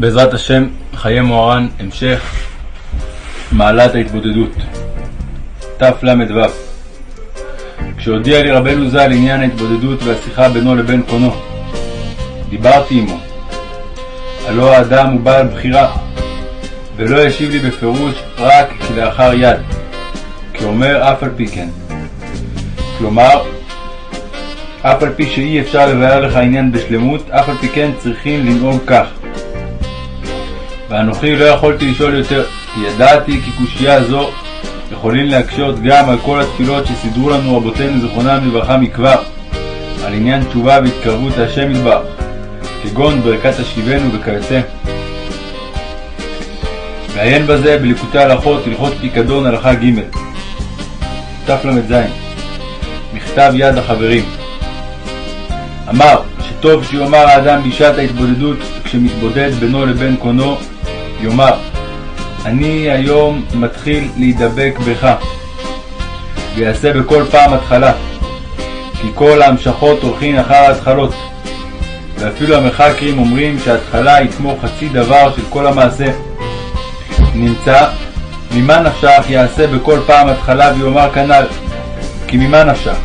בעזרת השם, חיי מוהר"ן, המשך מעלת ההתבודדות. תל"ו כשהודיע לי רבנו ז"ל עניין ההתבודדות והשיחה בינו לבין קונו, דיברתי עמו. הלא האדם הוא בעל בחירה, ולא ישיב לי בפירוש רק כלאחר יד, כי אומר אף על פי כן. כלומר, אף על פי שאי אפשר לבאר לך עניין בשלמות, אף על פי כן צריכים לנהוג כך. ואנוכי לא יכולתי לשאול יותר, כי ידעתי כי קושייה זו יכולים להקשות גם על כל התפילות שסידרו לנו רבותינו זיכרונם לברכה מכבר, על עניין תשובה והתקרבות להשם יתברך, כגון ברכת השיבנו וכיוצא. ועיין בזה בליקוטי הלכות, הלכות פיקדון הלכה ג' תל"ז מכתב יד החברים אמר שטוב שיאמר האדם בשעת ההתבודדות כשמתבודד בינו לבין קונו יאמר אני היום מתחיל להידבק בך ויעשה בכל פעם התחלה כי כל ההמשכות הולכין אחר ההתחלות ואפילו המחקרים אומרים שההתחלה היא כמו חצי דבר של כל המעשה. נמצא ממה נפשך יעשה בכל פעם התחלה ויאמר כנ"ל כי ממה נפשך?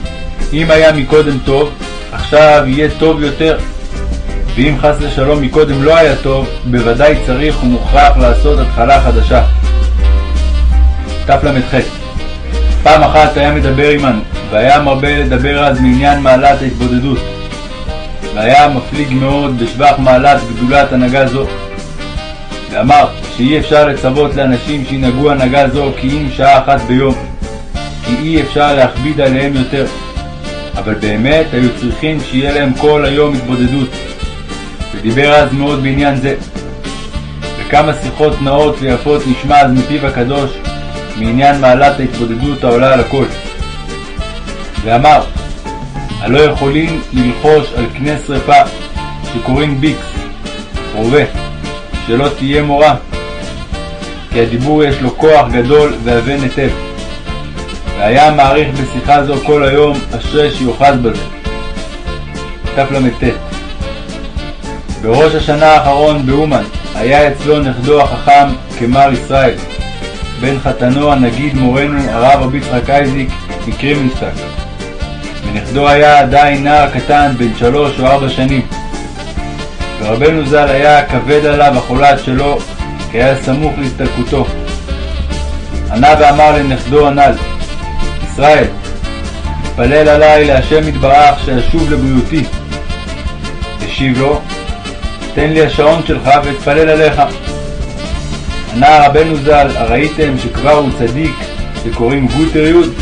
אם היה מקודם טוב עכשיו יהיה טוב יותר ואם חס ושלום מקודם לא היה טוב, בוודאי צריך ומוכרח לעשות התחלה חדשה. תל"ח פעם אחת היה מדבר עמנו, והיה מרבה לדבר אז מעניין מעלת ההתבודדות. והיה מפליג מאוד בשבח מעלת גדולת הנהגה זו. ואמר שאי אפשר לצוות לאנשים שינהגו הנהגה זו כי אם שעה אחת ביום, כי אי אפשר להכביד עליהם יותר. אבל באמת היו צריכים שיהיה להם כל היום התבודדות. ודיבר אז מאוד בעניין זה. וכמה שיחות נאות ויפות נשמע אז מפיו הקדוש מעניין מעלת ההתבודדות העולה על הכל. ואמר, הלא יכולים ללחוש על קנה שרפה שקוראים ביקס, רובה, שלא תהיה מורה, כי הדיבור יש לו כוח גדול והבן היטב. והיה מעריך בשיחה זו כל היום, אשרי שיוחז בזה. תל"ט בראש השנה האחרון באומן היה אצלו נכדו החכם כמר ישראל, בן חתנו הנגיד מורנו הרב רבי יצחק אייזיק מקרימנסטק. ונכדו היה עדיין נער קטן בן שלוש או ארבע שנים. ורבנו ז"ל היה כבד עליו החולת שלו, כי היה סמוך להסתלקותו. ענה ואמר לנכדו הנ"ל, ישראל, התפלל עלי להשם יתברך שאשוב לבריאותי. השיב לו, תן לי השעון שלך ואתפלל עליך. ענה רבנו ז"ל, הראיתם שכבר הוא צדיק שקוראים גוטר יוד?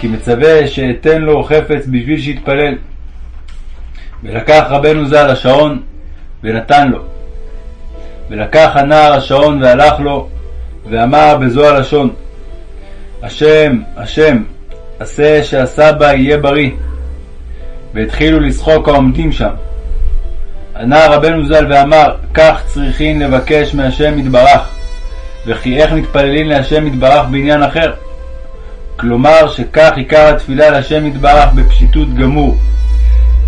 כי מצווה שאתן לו חפץ בשביל שיתפלל. ולקח רבנו ז"ל השעון ונתן לו. ולקח הנער השעון והלך לו, ואמר בזו הלשון, השם, השם, עשה שהסבא יהיה בריא. והתחילו לשחוק העומדים שם. ענה רבנו ז"ל ואמר, כך צריכין לבקש מהשם יתברך, וכי איך מתפללים להשם יתברך בעניין אחר? כלומר שכך עיקר התפילה להשם יתברך בפשיטות גמור,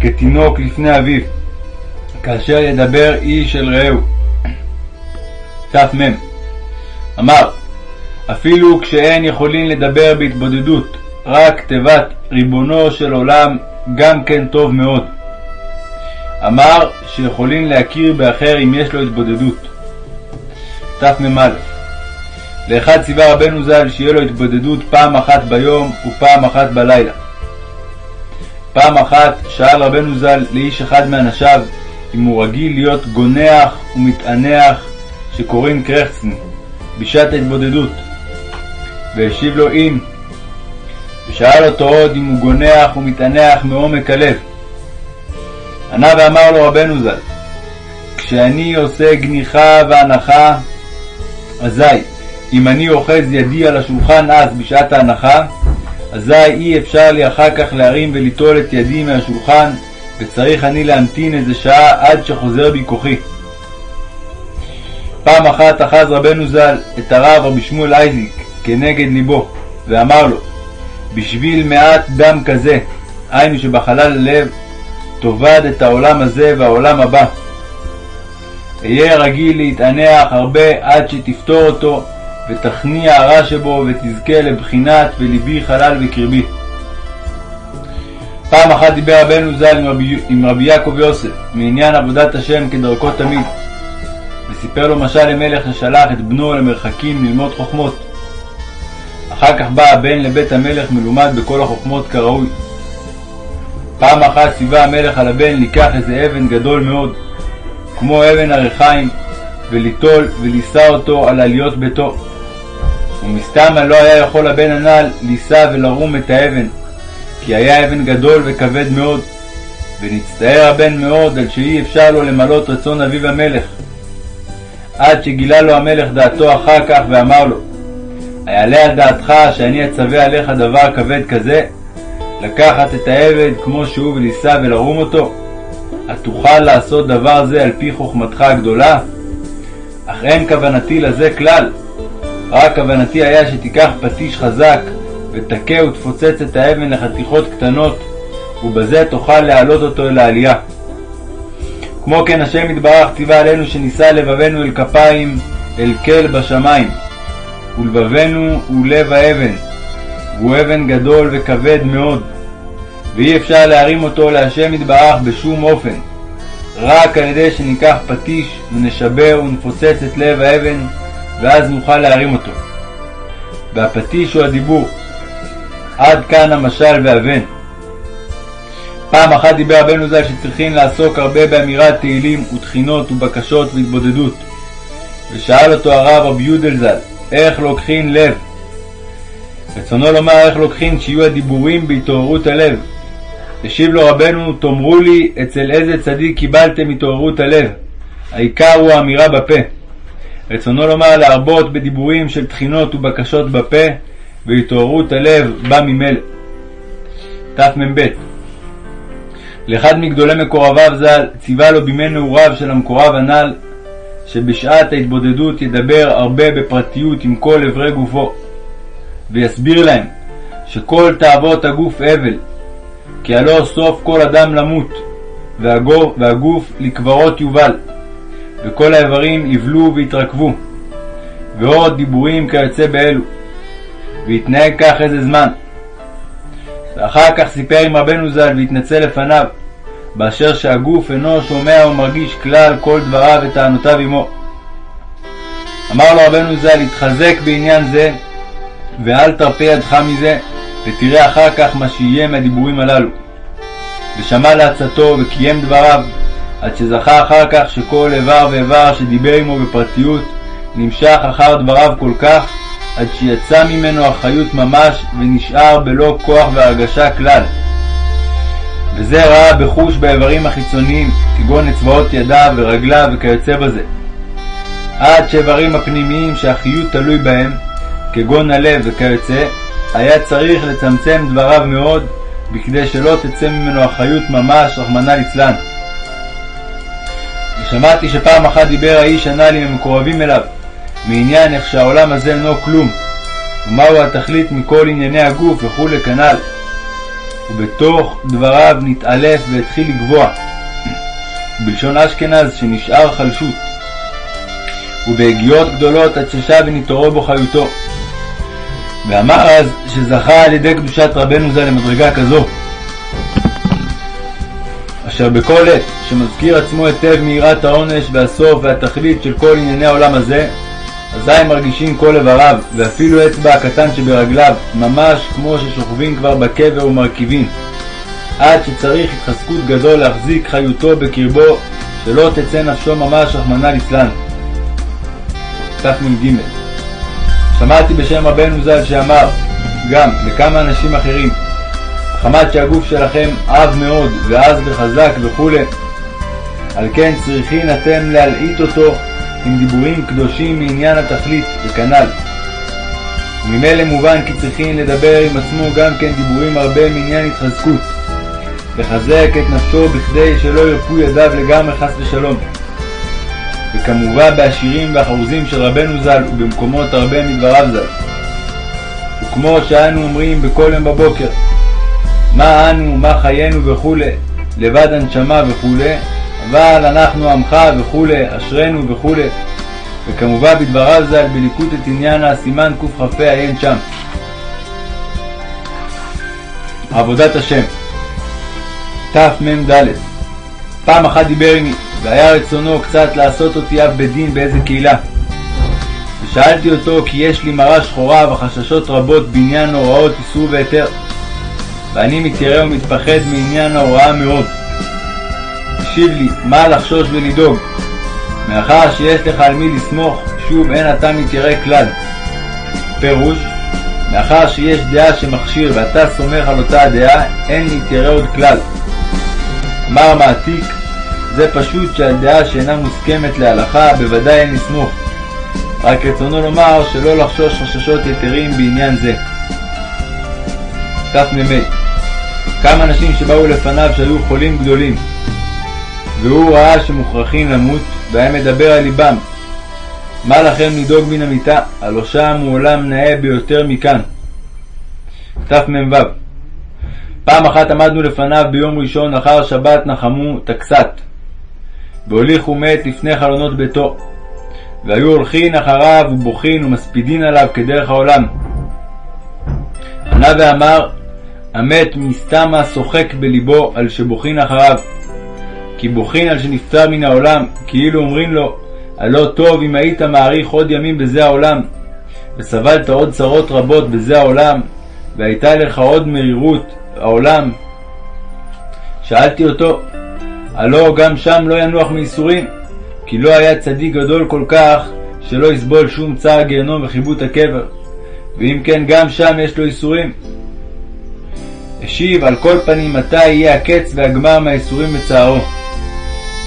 כתינוק לפני אביו, כאשר ידבר איש אל רעהו. ת"מ אמר, אפילו כשאין יכולים לדבר בהתבודדות, רק תיבת ריבונו של עולם גם כן טוב מאוד. אמר שיכולים להכיר באחר אם יש לו התבודדות. תמ"א לאחד ציווה רבנו ז"ל שיהיה לו התבודדות פעם אחת ביום ופעם אחת בלילה. פעם אחת שאל רבנו ז"ל לאיש אחד מאנשיו אם הוא רגיל להיות גונח ומתענח שקוראים קרחצן בשעת ההתבודדות. והשיב לו אם. ושאל אותו עוד אם הוא גונח ומתענח מעומק הלב. ענה ואמר לו רבנו ז"ל, כשאני עושה גניחה והנחה, אזי אם אני אוחז ידי על השולחן אז בשעת ההנחה, אזי אי אפשר לי אחר כך להרים וליטול את ידי מהשולחן, וצריך אני להמתין איזה שעה עד שחוזר בי כוחי. פעם אחת אחז רבנו ז"ל את הרב רבי שמואל אייזיק כנגד ליבו, ואמר לו, בשביל מעט דם כזה, היינו שבחלל הלב, תאבד את העולם הזה והעולם הבא. אהיה רגיל להתענח הרבה עד שתפתור אותו, ותכניע הרע שבו, ותזכה לבחינת ולבי חלל בקרבי. פעם אחת דיבר רבנו ז"ל עם רבי, עם רבי יעקב יוסף מעניין עבודת השם כדרכו תמיד, וסיפר לו משל למלך ששלח את בנו למרחקים ללמוד חוכמות. אחר כך בא הבן לבית המלך מלומד בכל החוכמות כראוי. פעם אחת ציווה המלך על הבן לקח איזה אבן גדול מאוד, כמו אבן הריחיים, וליטול ולישא אותו על עליות ביתו. ומסתמה לא היה יכול הבן הנ"ל לישא ולרום את האבן, כי היה אבן גדול וכבד מאוד, ונצטער הבן מאוד על שאי אפשר לו למלות רצון אביו המלך. עד שגילה לו המלך דעתו אחר כך ואמר לו, היעלה על דעתך שאני אצווה עליך דבר כבד כזה, לקחת את העבד כמו שהוא ולישא ולרום אותו? התוכל לעשות דבר זה על פי חוכמתך הגדולה? אך אין כוונתי לזה כלל, רק כוונתי היה שתיקח פטיש חזק ותכה ותפוצץ את האבן לחתיכות קטנות, ובזה תוכל להעלות אותו אל העלייה. כמו כן השם יתברך ציווה עלינו שנישא לבבנו אל כפיים אל כל בשמיים, ולבבנו הוא לב האבן, והוא אבן גדול וכבד מאוד, ואי אפשר להרים אותו להשם יתברך בשום אופן, רק על ידי שניקח פטיש ונשבר ונפוצץ את לב האבן, ואז נוכל להרים אותו. והפטיש הוא הדיבור. עד כאן המשל והבן. פעם אחת דיבר רבנו ז"ל שצריכים לעסוק הרבה באמירת תהילים ותחינות ובקשות והתבודדות. ושאל אותו הרב רבי יודל ז"ל, איך לוקחין לב? רצונו לומר איך לוקחין שיהיו הדיבורים בהתעוררות הלב. השיב לו רבנו, תאמרו לי אצל איזה צדיק קיבלתם התעוררות הלב. העיקר הוא האמירה בפה. רצונו לומר להרבות בדיבורים של תחינות ובקשות בפה, והתעוררות הלב בא ממילא. תמ"ב לאחד מגדולי מקורביו ז"ל ציווה לו בימי נעוריו של המקורב הנ"ל שבשעת ההתבודדות ידבר הרבה בפרטיות עם כל אברי גופו ויסביר להם שכל תאוות הגוף אבל כי הלא סוף כל אדם למות והגוף, והגוף לקברות יובל וכל האיברים יבלו ויתרכבו ועוד דיבורים כיוצא באלו והתנהג כך איזה זמן ואחר כך סיפר עם רבנו ז"ל והתנצל לפניו, באשר שהגוף אינו שומע ומרגיש כלל כל דבריו וטענותיו עמו. אמר לו רבנו ז"ל, התחזק בעניין זה, ואל תרפה ידך מזה, ותראה אחר כך מה שיהיה מהדיבורים הללו. ושמע לעצתו וקיים דבריו, עד שזכה אחר כך שכל איבר ואיבר שדיבר עמו בפרטיות, נמשך אחר דבריו כל כך, עד שיצא ממנו החיות ממש ונשאר בלא כוח והרגשה כלל. וזה ראה בחוש באיברים החיצוניים, כגון אצבעות ידיו ורגליו וכיוצא בזה. עד שאיברים הפנימיים שהחיות תלוי בהם, כגון הלב וכיוצא, היה צריך לצמצם דבריו מאוד, בכדי שלא תצא ממנו החיות ממש, רחמנא ליצלן. ושמעתי שפעם אחת דיבר האיש הנ"ל עם המקורבים אליו, מעניין איך שהעולם הזה אינו כלום, ומהו התכלית מכל ענייני הגוף וכולי כנ"ל. ובתוך דבריו נתעלף והתחיל לגבוה, בלשון אשכנז שנשאר חלשות, ובהגיעות גדולות עד ששב ונתעורר בו חיותו. ואמר אז שזכה על ידי קדושת רבנו זה למדרגה כזו, אשר בכל עת שמזכיר עצמו היטב מיראת העונש והסוף והתכלית של כל ענייני העולם הזה, אזי מרגישים כל איבריו, ואפילו אצבע הקטן שברגליו, ממש כמו ששוכבים כבר בקבר ומרכיבים, עד שצריך התחזקות גדול להחזיק חיותו בקרבו, שלא תצא נפשו ממש רחמנא ליצלן. תמ"ג שמעתי בשם רבנו ז"ל שאמר, גם לכמה אנשים אחרים, חמת שהגוף שלכם עב מאוד ועז וחזק וכולי, על כן צריכין אתם להלעיט אותו עם דיבורים קדושים מעניין התכלית, וכנ"ל. וממילא מובן כי צריכים לדבר עם עצמו גם כן דיבורים הרבה מעניין התחזקות, לחזק את נפשו בכדי שלא ירפו ידיו לגמרי חס ושלום. וכמובן בהשירים והחרוזים של רבנו ז"ל ובמקומות הרבה מדבריו ז"ל. וכמו שאנו אומרים בכל יום בבוקר, מה אנו, מה חיינו וכולי, לבד הנשמה וכולי, אבל אנחנו עמך וכולי, אשרנו וכולי. וכמובן בדבריו ז"ל בליקוט את עניינה, סימן קכ"ה עיין שם. עבודת השם תמ"ד פעם אחת דיבר עמי, והיה רצונו קצת לעשות אותי אב בית דין באיזה קהילה. ושאלתי אותו כי יש לי מראה שחורה וחששות רבות בעניין הוראות איסור והיתר, ואני מתיירא ומתפחד מעניין ההוראה מאוד. השיב לי, מה לחשוש ולדאוג? מאחר שיש לך על מי לסמוך, שוב אין אתה מתיירא כלל. פירוש, מאחר שיש דעה שמכשיר ואתה סומך על אותה הדעה, אין להתיירא עוד כלל. אמר המעתיק, זה פשוט שעל דעה שאינה מוסכמת להלכה, בוודאי אין לסמוך. רק רצונו לומר שלא לחשוש חששות יתרים בעניין זה. תמ"ה כמה אנשים שבאו לפניו שהיו חולים גדולים, והוא ראה שמוכרחים למות, והיה מדבר על ליבם. מה לכם לדאוג מן המיטה? הלא שם הוא עולם נאה ביותר מכאן. תמ"ו פעם אחת עמדנו לפניו ביום ראשון אחר שבת נחמו תקסת, והוליכו מת לפני חלונות ביתו, והיו הולכין אחריו ובוכין ומספידין עליו כדרך העולם. ענה ואמר, המת מסתמה שוחק בלבו על שבוכין אחריו. כי בוכין על שנפטר מן העולם, כאילו אומרים לו, הלא טוב אם היית מאריך עוד ימים בזה העולם, וסבלת עוד צרות רבות בזה העולם, והייתה לך עוד מרירות העולם. שאלתי אותו, הלא גם שם לא ינוח מייסורים, כי לא היה צדיק גדול כל כך, שלא יסבול שום צער גיהנום וחיבוט הקבר, ואם כן גם שם יש לו ייסורים. השיב על כל פנים מתי יהיה הקץ והגמר מהייסורים וצערו.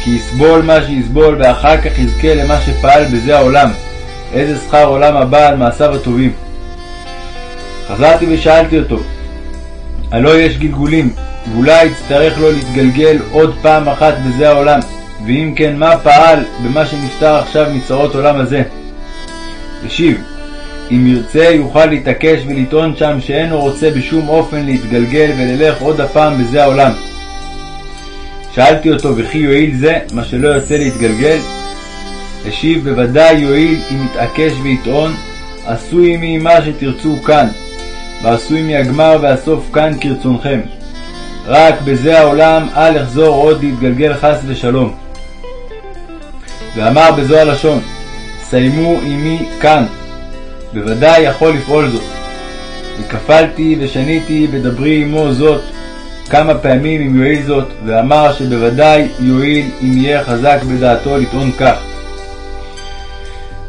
כי יסבול מה שיסבול ואחר כך יזכה למה שפעל בזה העולם, איזה שכר עולם הבא על מעשיו הטובים. חזרתי ושאלתי אותו, הלא יש גלגולים, ואולי יצטרך לו להתגלגל עוד פעם אחת בזה העולם, ואם כן מה פעל במה שנפטר עכשיו מצרות עולם הזה? השיב, אם ירצה יוכל להתעקש ולטעון שם שאינו רוצה בשום אופן להתגלגל וללך עוד הפעם בזה העולם. שאלתי אותו וכי יועיל זה, מה שלא יוצא להתגלגל? השיב בוודאי יועיל אם יתעקש ויטעון, עשו עמי מה שתרצו כאן, ועשו עמי הגמר והסוף כאן כרצונכם. רק בזה העולם אל אחזור עוד להתגלגל חס ושלום. ואמר בזו הלשון, סיימו עמי כאן, בוודאי יכול לפעול זאת. וכפלתי ושניתי בדברי עמו זאת כמה פעמים אם יועיל זאת, ואמר שבוודאי יועיל אם יהיה חזק בדעתו לטעון כך.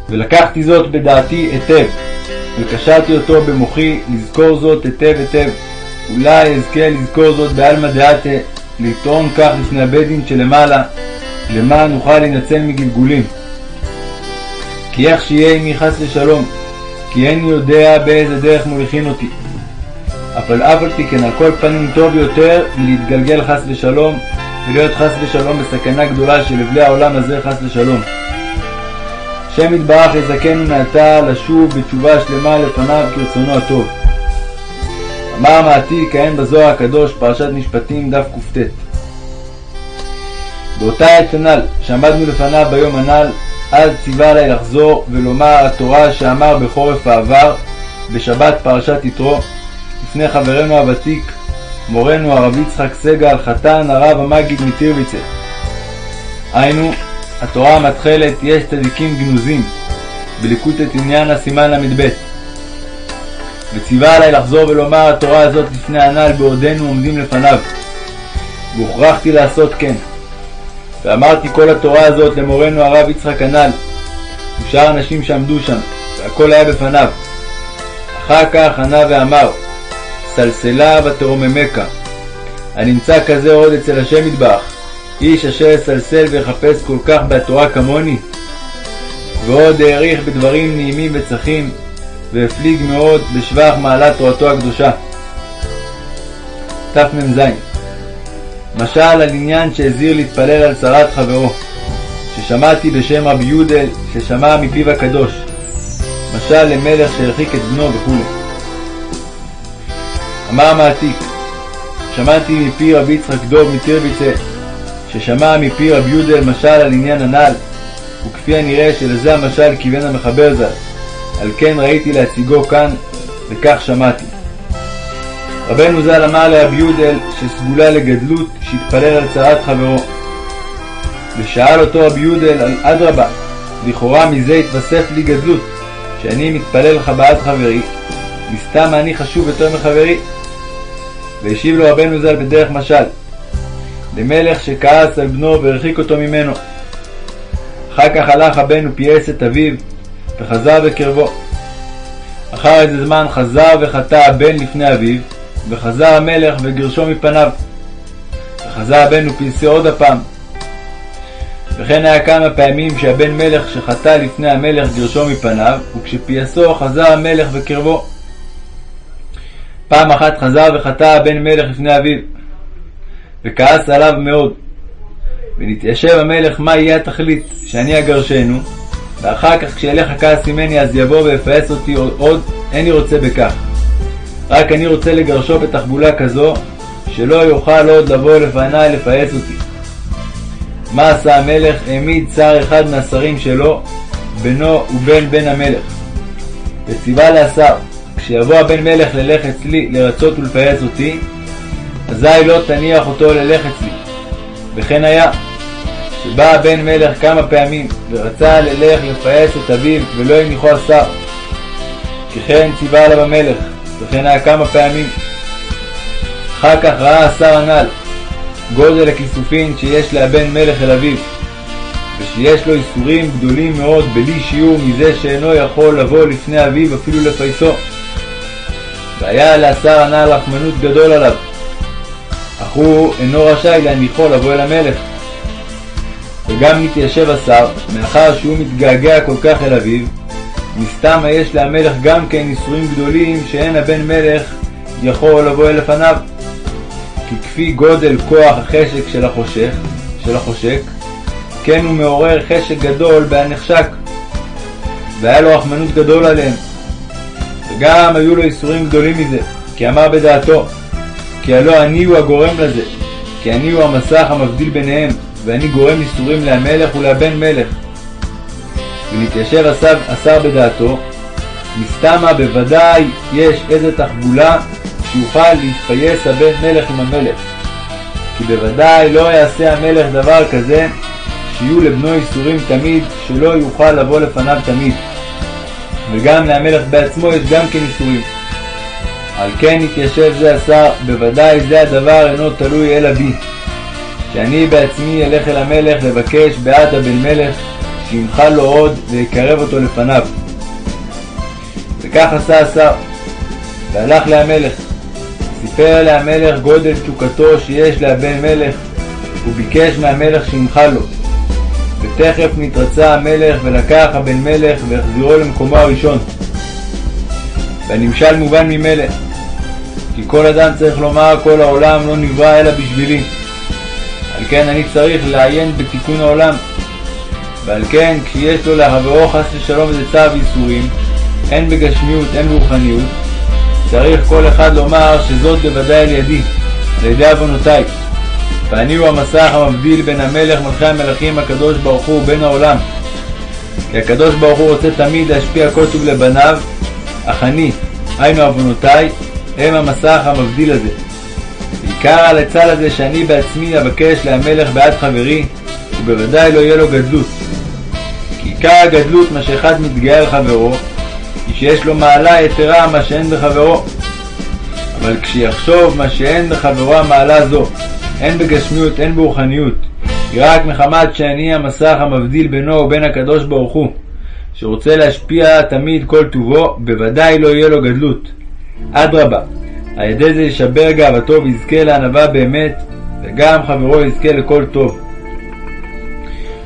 ולקחתי זאת בדעתי היטב, וקשרתי אותו במוחי לזכור זאת היטב היטב. אולי אזכה לזכור זאת בעלמא דעתה, לטעון כך לפני הבית דין שלמעלה, למען נוכל להינצל מגלגולים. כי איך שיהיה עמי חס ושלום, כי איני יודע באיזה דרך מוליכין אותי. אבל אף על פי כן על כל פנים טוב יותר מלהתגלגל חס ושלום, ולהיות חס ושלום בסכנה גדולה של לבלי העולם הזה חס ושלום. השם יתברך יזכנו מעתה לשוב בתשובה שלמה לפניו כרצונו הטוב. אמר המעתיק כהן בזוהר הקדוש פרשת משפטים דף קט באותה עת הנ"ל שעמדנו לפניו ביום הנ"ל אז ציווה עלי לחזור ולומר התורה שאמר בחורף העבר בשבת פרשת יתרו לפני חברנו הוותיק מורנו הרב יצחק סגל חתן הרב המגיד מטירביצה. היינו התורה המתחלת יש צדיקים גנוזים בליקוט את עניין הסימן ל"ב וציווה עלי לחזור ולומר התורה הזאת לפני הנ"ל בעודנו עומדים לפניו והוכרחתי לעשות כן ואמרתי כל התורה הזאת למורנו הרב יצחק הנ"ל ושאר האנשים שעמדו שם, והכל היה בפניו. אחר כך ענה ואמר, סלסלה ותרוממך, הנמצא כזה עוד אצל השם יתברך, איש אשר יסלסל ויחפש כל כך בתורה כמוני? ועוד העריך בדברים נעימים וצחים, והפליג מאוד בשבח מעלת תורתו הקדושה. תמ"ז משל על עניין שהזהיר להתפלל על צרת חברו, ששמעתי בשם רבי יודל, ששמע מפיו הקדוש. משל למלך שהרחיק את בנו וכו'. אמר המעתיק, שמעתי מפי רבי יצחק דוב מטירביצה, ששמע מפי רבי יהודה משל על עניין הנ"ל, וכפי הנראה שלזה המשל כיוון המחבר ז"ל, על כן ראיתי להציגו כאן, וכך שמעתי. רבנו ז"ל אמר לרבי יודל שסגולה לגדלות שהתפלל על צרת חברו. ושאל אותו רבי יודל אדרבה, לכאורה מזה התווסף לי גדלות, שאני מתפלל לך בעד חברי, מסתם אני חשוב יותר מחברי. והשיב לו רבנו ז"ל בדרך משל, למלך שכעס על בנו והרחיק אותו ממנו. אחר כך הלך הבן ופייס את אביו, וחזר בקרבו. אחר איזה זמן חזר וחטא הבן לפני אביו, וחזר המלך וגרשו מפניו. וחזר הבן ופייסו עוד הפעם. וכן היה כמה פעמים שהבן מלך שחטא לפני המלך גרשו מפניו, וכשפייסו חזר המלך בקרבו. פעם אחת חזר וחטא הבן מלך לפני אביו, וכעס עליו מאוד. ונתיישב המלך מה יהיה התכלית, שאני אגרשנו, ואחר כך כשילך הכעס ממני אז יבוא ויפעס אותי עוד, איני רוצה בכך. רק אני רוצה לגרשו בתחבולה כזו, שלא יוכל עוד לבוא לפניי לפעס אותי. מה עשה המלך? העמיד שר אחד מהשרים שלו, בנו ובן בן המלך. וציווה לשר, כשיבוא הבן מלך ללך אצלי לרצות ולפעס אותי, אזי לא תניח אותו ללך אצלי. וכן היה, שבא הבן מלך כמה פעמים, ורצה ללך לפעס את אביו, ולא הניחו השר. כי כן ציווה עליו המלך, וכן היה כמה פעמים. אחר כך ראה השר הנ"ל, גודל הכיסופין שיש להבן מלך אל אביו, ושיש לו איסורים גדולים מאוד בלי שיעור מזה שאינו יכול לבוא לפני אביו אפילו לפייסו. והיה לשר הנ"ל רחמנות גדול עליו, אך הוא אינו רשאי להניחו לבוא אל המלך. וגם מתיישב השר, מאחר שהוא מתגעגע כל כך אל אביו, מסתם יש להמלך גם כן איסורים גדולים שאין הבן מלך יכול לבוא אל לפניו. כי כפי גודל כוח החשק של החושך, של החושק, כן הוא מעורר חשק גדול בהנחשק. והיה לו רחמנות גדול עליהם. וגם היו לו איסורים גדולים מזה, כי אמר בדעתו, כי הלא אני הוא הגורם לזה, כי אני הוא המסך המבדיל ביניהם, ואני גורם איסורים להמלך ולהבן מלך. ונתיישב השר, השר בדעתו, מסתמה בוודאי יש איזה תחבולה שיוכל להתפייס הבן מלך עם המלך. כי בוודאי לא יעשה המלך דבר כזה שיהיו לבנו איסורים תמיד, שלא יוכל לבוא לפניו תמיד. וגם להמלך בעצמו יש גם כן איסורים. על כן התיישב זה השר, בוודאי זה הדבר אינו תלוי אלא בי. שאני בעצמי אלך אל המלך לבקש בעד הבן מלך, שימחל לו עוד ויקרב אותו לפניו. וכך עשה השר, והלך להמלך. סיפר להמלך גודל תשוקתו שיש להבן מלך, וביקש מהמלך שימחל לו. ותכף נתרצה המלך ולקח הבן מלך והחזירו למקומו הראשון. והנמשל מובן ממילא, כי כל אדם צריך לומר כל העולם לא נברא אלא בשבילי. על כן אני צריך לעיין בתיקון העולם. ועל כן כשיש לו לחברו חס ושלום איזה צו ייסורים, הן בגשמיות הן ברוחניות, צריך כל אחד לומר שזאת בוודאי על ידי, על ידי עוונותיי. ואני הוא המסך המבדיל בין המלך מלכי המלכים הקדוש ברוך הוא ובין העולם. כי הקדוש ברוך הוא רוצה תמיד להשפיע כל טוב לבניו, אך אני, היינו עוונותיי, הם המסך המבדיל הזה. על הצל הזה שאני בעצמי אבקש להמלך בעד חברי, ובוודאי לא יהיה לו גדלות. כי עיקר הגדלות מה שאחד מתגאה על חברו, היא שיש לו מעלה יתרה מה שאין בחברו. אבל כשיחשוב מה שאין בחברו המעלה זו, הן בגשמיות הן ברוחניות, היא רק מחמת שאני המסך המבדיל בינו ובין הקדוש ברוך הוא, שרוצה להשפיע תמיד כל טובו, בוודאי לא יהיה לו גדלות. אדרבה, על ידי זה ישבר גאוותו ויזכה לענווה באמת, וגם חברו יזכה לכל טוב.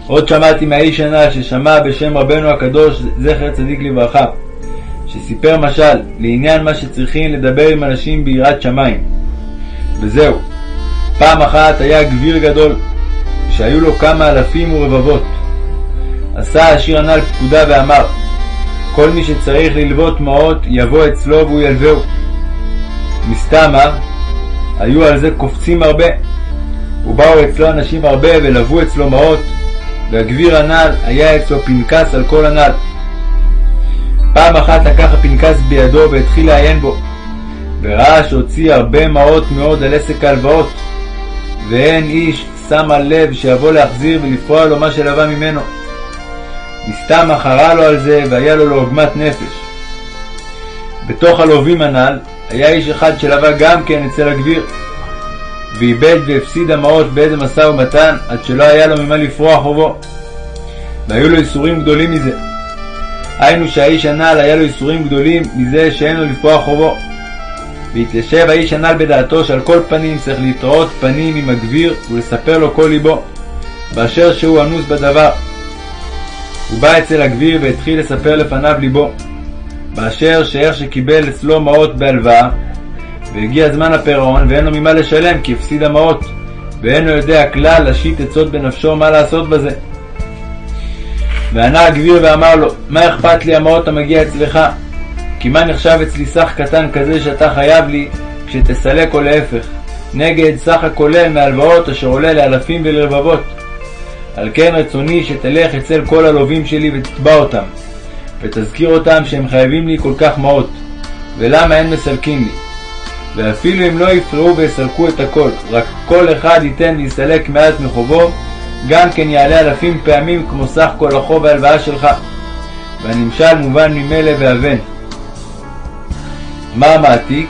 עוד שמעתי מהאיש הנ"ל ששמע בשם רבנו הקדוש, זכר צדיק לברכה, שסיפר משל לעניין מה שצריכים לדבר עם אנשים ביראת שמיים. וזהו, פעם אחת היה גביר גדול, שהיו לו כמה אלפים ורבבות. עשה השיר הנ"ל פקודה ואמר, כל מי שצריך ללוות מעות יבוא אצלו והוא ילווהו. מסתמה, היו על זה קופצים הרבה, ובאו אצלו אנשים הרבה ולוו אצלו מעות, והגביר הנ"ל היה אצלו פנקס על כל הנ"ל. פעם אחת לקח הפנקס בידו והתחיל לעיין בו, וראה שהוציא הרבה מעות מאוד על עסק ההלוואות, ואין איש שם על לב שיבוא להחזיר ולפרוע לו מה שלווה ממנו. מסתם חרה לו על זה והיה לו לעוגמת נפש. בתוך הלווים הנ"ל היה איש אחד שלווה גם כן אצל הגביר, ואיבד והפסיד המעות באיזה משא ומתן עד שלא היה לו ממה לפרוע חובו. והיו לו ייסורים גדולים מזה. היינו שהאיש הנ"ל היה לו ייסורים גדולים מזה שאין לו לפרוע חובו. והתיישב האיש הנ"ל בדעתו שעל כל פנים צריך להתראות פנים עם הגביר ולספר לו כל ליבו, באשר שהוא אנוס בדבר. הוא בא אצל הגביר והתחיל לספר לפניו ליבו, באשר שאיך שקיבל אצלו מעות בהלוואה, והגיע זמן הפירעון ואין לו ממה לשלם כי הפסיד המעות, ואינו יודע כלל להשית עצות בנפשו מה לעשות בזה. וענה הגביר ואמר לו, מה אכפת לי המעות המגיע אצלך? כי מה נחשב אצלי סך קטן כזה שאתה חייב לי, כשתסלק או להפך, נגד סך הכולל מהלוואות אשר עולה לאלפים ולרבבות. על כן רצוני שתלך אצל כל הלווים שלי ותתבע אותם, ותזכיר אותם שהם חייבים לי כל כך מעות, ולמה אין מסלקים לי. ואפילו אם לא יפרעו ויסלקו את הכל, רק כל אחד ייתן ויסלק מעט מחובו, גם כן יעלה אלפים פעמים כמו סך כל החוב ההלוואה שלך. והנמשל מובן ממילא והבן. מה המעתיק?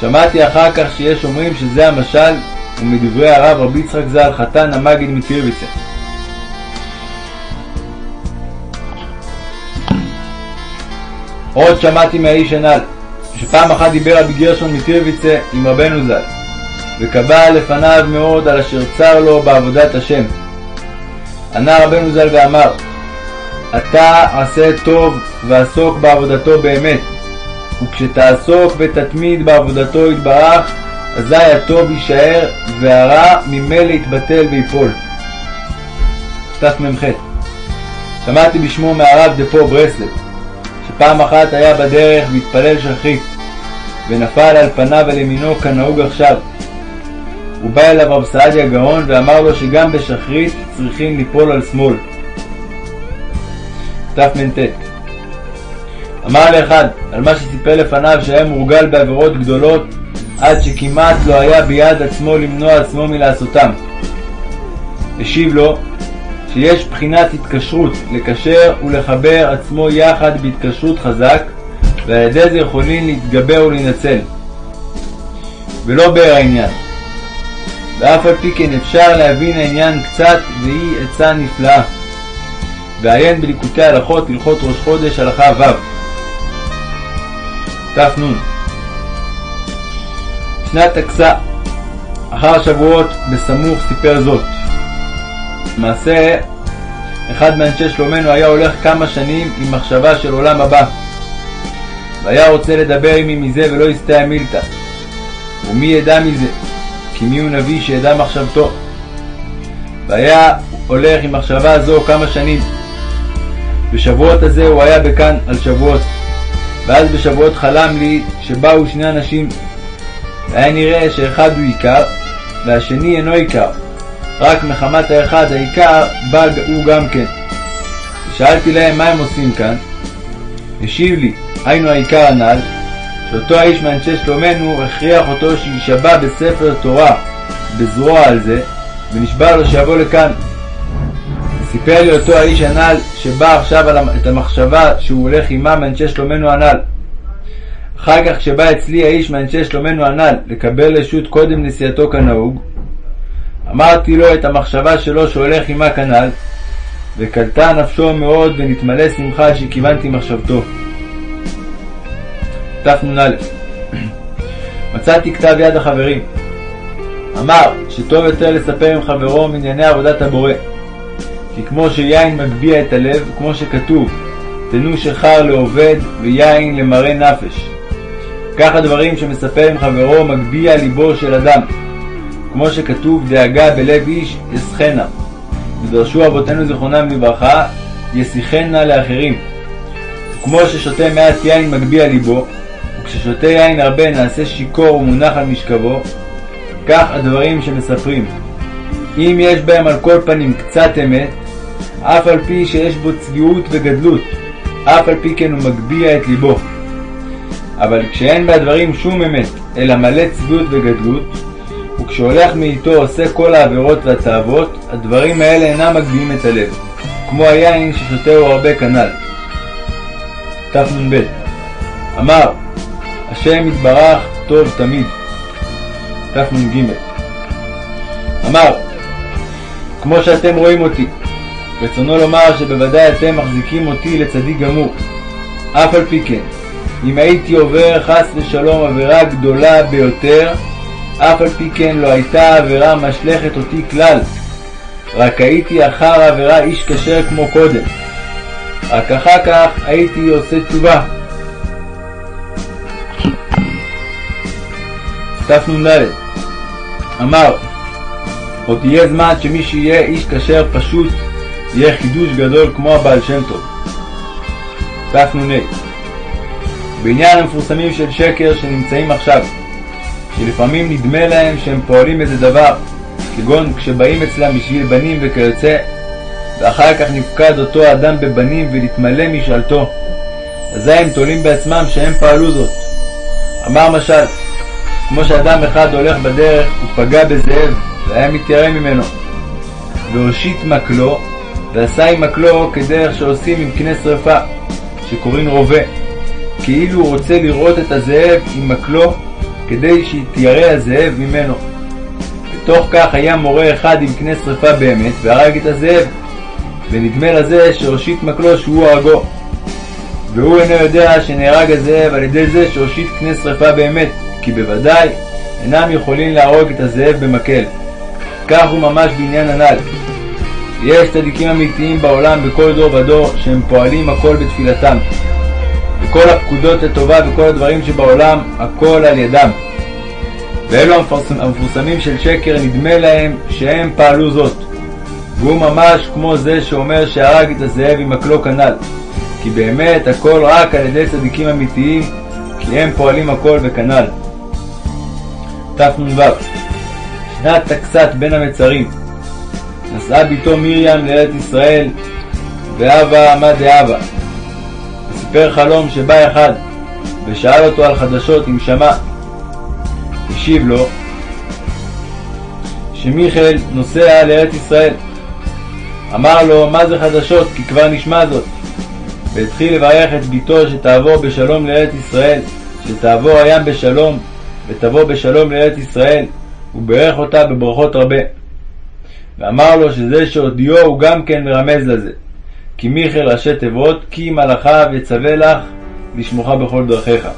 שמעתי אחר כך שיש אומרים שזה המשל, ומדברי הרב רבי יצחק ז"ל חתן המגיד מטירביצה. עוד שמעתי מהאיש הנ"ל, שפעם אחת דיבר רבי גרשון מטירביצה עם רבנו ז"ל, וקבע לפניו מאוד על אשר צר לו בעבודת השם. ענה רבנו ז"ל ואמר, אתה עשה טוב ועסוק בעבודתו באמת, וכשתעסוק ותתמיד בעבודתו יתברך, אזי הטוב יישאר והרע ממילא יתבטל ויפול. תמ"ח שמעתי בשמו מהרב דפו ברסלב, שפעם אחת היה בדרך והתפלל שחרית, ונפל על פניו על ימינו כנהוג עכשיו. הוא בא אליו רב סעדיה גאון ואמר לו שגם בשחרית צריכים ליפול על שמאל. תמ"ט אמר לאחד על מה שסיפר לפניו שהיה מורגל בעבירות גדולות עד שכמעט לא היה ביד עצמו למנוע עצמו מלעשותם. השיב לו שיש בחינת התקשרות לקשר ולחבר עצמו יחד בהתקשרות חזק ועל ידי זה יכולים להתגבר ולהינצל. ולא באר העניין. ואף על פי כן אפשר להבין העניין קצת והיא עצה נפלאה. ועיין בליקוטי הלכות הלכות ראש חודש הלכה ו' תנ שנת תקסה אחר שבועות בסמוך סיפר זאת. למעשה, אחד מאנשי שלומנו היה הולך כמה שנים עם מחשבה של עולם הבא, והיה רוצה לדבר עמי מזה ולא יסתייע מילתא. ומי ידע מזה? כי מי הוא נביא שידע מחשבתו? והיה הולך עם מחשבה זו כמה שנים. בשבועות הזה הוא היה בכאן על שבועות. ואז בשבועות חלם לי שבאו שני אנשים. והיה נראה שאחד הוא עיקר, והשני אינו עיקר. רק מחמת האחד העיקר בא הוא גם כן. ושאלתי להם מה הם עושים כאן. השיב לי, היינו העיקר הנ"ל, שאותו האיש מאנשי שלומנו הכריח אותו שיישבע בספר תורה בזרוע על זה, ונשבע לו שיבוא לכאן. סיפר לי אותו האיש הנ"ל שבא עכשיו על את המחשבה שהוא הולך עמם מאנשי שלומנו הנ"ל. אחר כך כשבא אצלי האיש מאנשי שלומנו הנ"ל לקבל רשות קודם נסיעתו כנהוג, אמרתי לו את המחשבה שלו שהולך עמה כנ"ל, וקלטה נפשו מאוד ונתמלא שמחה שכיוונתי מחשבתו. תנ"א מצאתי כתב יד החברים. אמר שטוב יותר לספר עם חברו מענייני עבודת הבורא. כי כמו שיין מגביה את הלב, כמו שכתוב, תנו שחר לעובד ויין למראה נפש. כך הדברים שמספר עם חברו מגביה ליבו של אדם. כמו שכתוב, דאגה בלב איש יסחנה. ודרשו אבותינו זיכרונם לברכה, יסיחנה לאחרים. וכמו ששותה מעט יין מגביה ליבו, וכששותה יין הרבה נעשה שיכור ומונח על משכבו, כך הדברים שמספרים. אם יש בהם על כל פנים קצת אמת, אף על פי שיש בו צביעות וגדלות, אף על פי כן הוא מגביה את ליבו. אבל כשאין בהדברים שום אמת, אלא מלא צביעות וגדלות, וכשהולך מאיתו עושה כל העבירות והתאוות, הדברים האלה אינם מגביהים את הלב, כמו היין ששותהו הרבה כנ"ל. תנ"ב אמר השם יתברך טוב תמיד. תנ"ג אמר כמו שאתם רואים אותי, רצונו לומר שבוודאי אתם מחזיקים אותי לצדיק גמור. אף על פי כן, אם הייתי עובר חס ושלום עבירה גדולה ביותר, אף על פי כן לא הייתה עבירה משלכת אותי כלל. רק הייתי אחר העבירה איש כשר כמו קודם. רק אחר כך הייתי עושה תשובה. תנ"ד אמר עוד יהיה זמן שמי שיהיה איש כשר פשוט יהיה חידוש גדול כמו הבעל שם טוב. תנ"ה בעניין המפורסמים של שקר שנמצאים עכשיו, שלפעמים נדמה להם שהם פועלים איזה דבר, כגון כשבאים אצלם בשביל בנים וכיוצא, ואחר כך נפקד אותו אדם בבנים ונתמלא משאלתו. אזי הם תולים בעצמם שהם פעלו זאת. אמר משל, כמו שאדם אחד הולך בדרך ופגע בזאב והיה מתיירא ממנו, והושיט מקלו, ועשה עם מקלו כדרך שעושים עם קנה שרפה, שקוראים רובה, כאילו הוא רוצה לראות את הזאב עם מקלו, כדי שיתיירא הזאב ממנו. בתוך כך היה מורה אחד עם קנה שרפה באמת, והרג את הזאב, ונדמה לזה שהושיט מקלו שהוא הרגו. והוא אינו יודע שנהרג הזאב על ידי זה שהושיט קנה שרפה באמת, כי בוודאי אינם יכולים להרוג את הזאב במקל. כך הוא ממש בעניין הנ"ל. יש צדיקים אמיתיים בעולם בכל דור ודור שהם פועלים הכל בתפילתם. וכל הפקודות לטובה וכל הדברים שבעולם, הכל על ידם. ואלו המפורסמים של שקר נדמה להם שהם פעלו זאת. והוא ממש כמו זה שאומר שהרג את הזאב עם מקלו כנ"ל. כי באמת הכל רק על ידי צדיקים אמיתיים, כי הם פועלים הכל וכנ"ל. תנ"ו שנת תקסת בין המצרים נסעה בתו מרים לארץ ישראל, והבה עמד דהבה. וסיפר חלום שבא אחד, ושאל אותו על חדשות אם שמע. השיב לו שמיכאל נוסע לארץ ישראל. אמר לו, מה זה חדשות? כי כבר נשמע זאת. והתחיל לברך את בתו שתעבור בשלום לארץ ישראל, שתעבור הים בשלום, ותבוא בשלום לארץ ישראל, וברך אותה בברכות הרבה. ואמר לו שזה שהודיעו הוא גם כן מרמז לזה. כי מיכאל ראשי תיבות, כי מלאכיו יצווה לך לשמוך בכל דרכיך.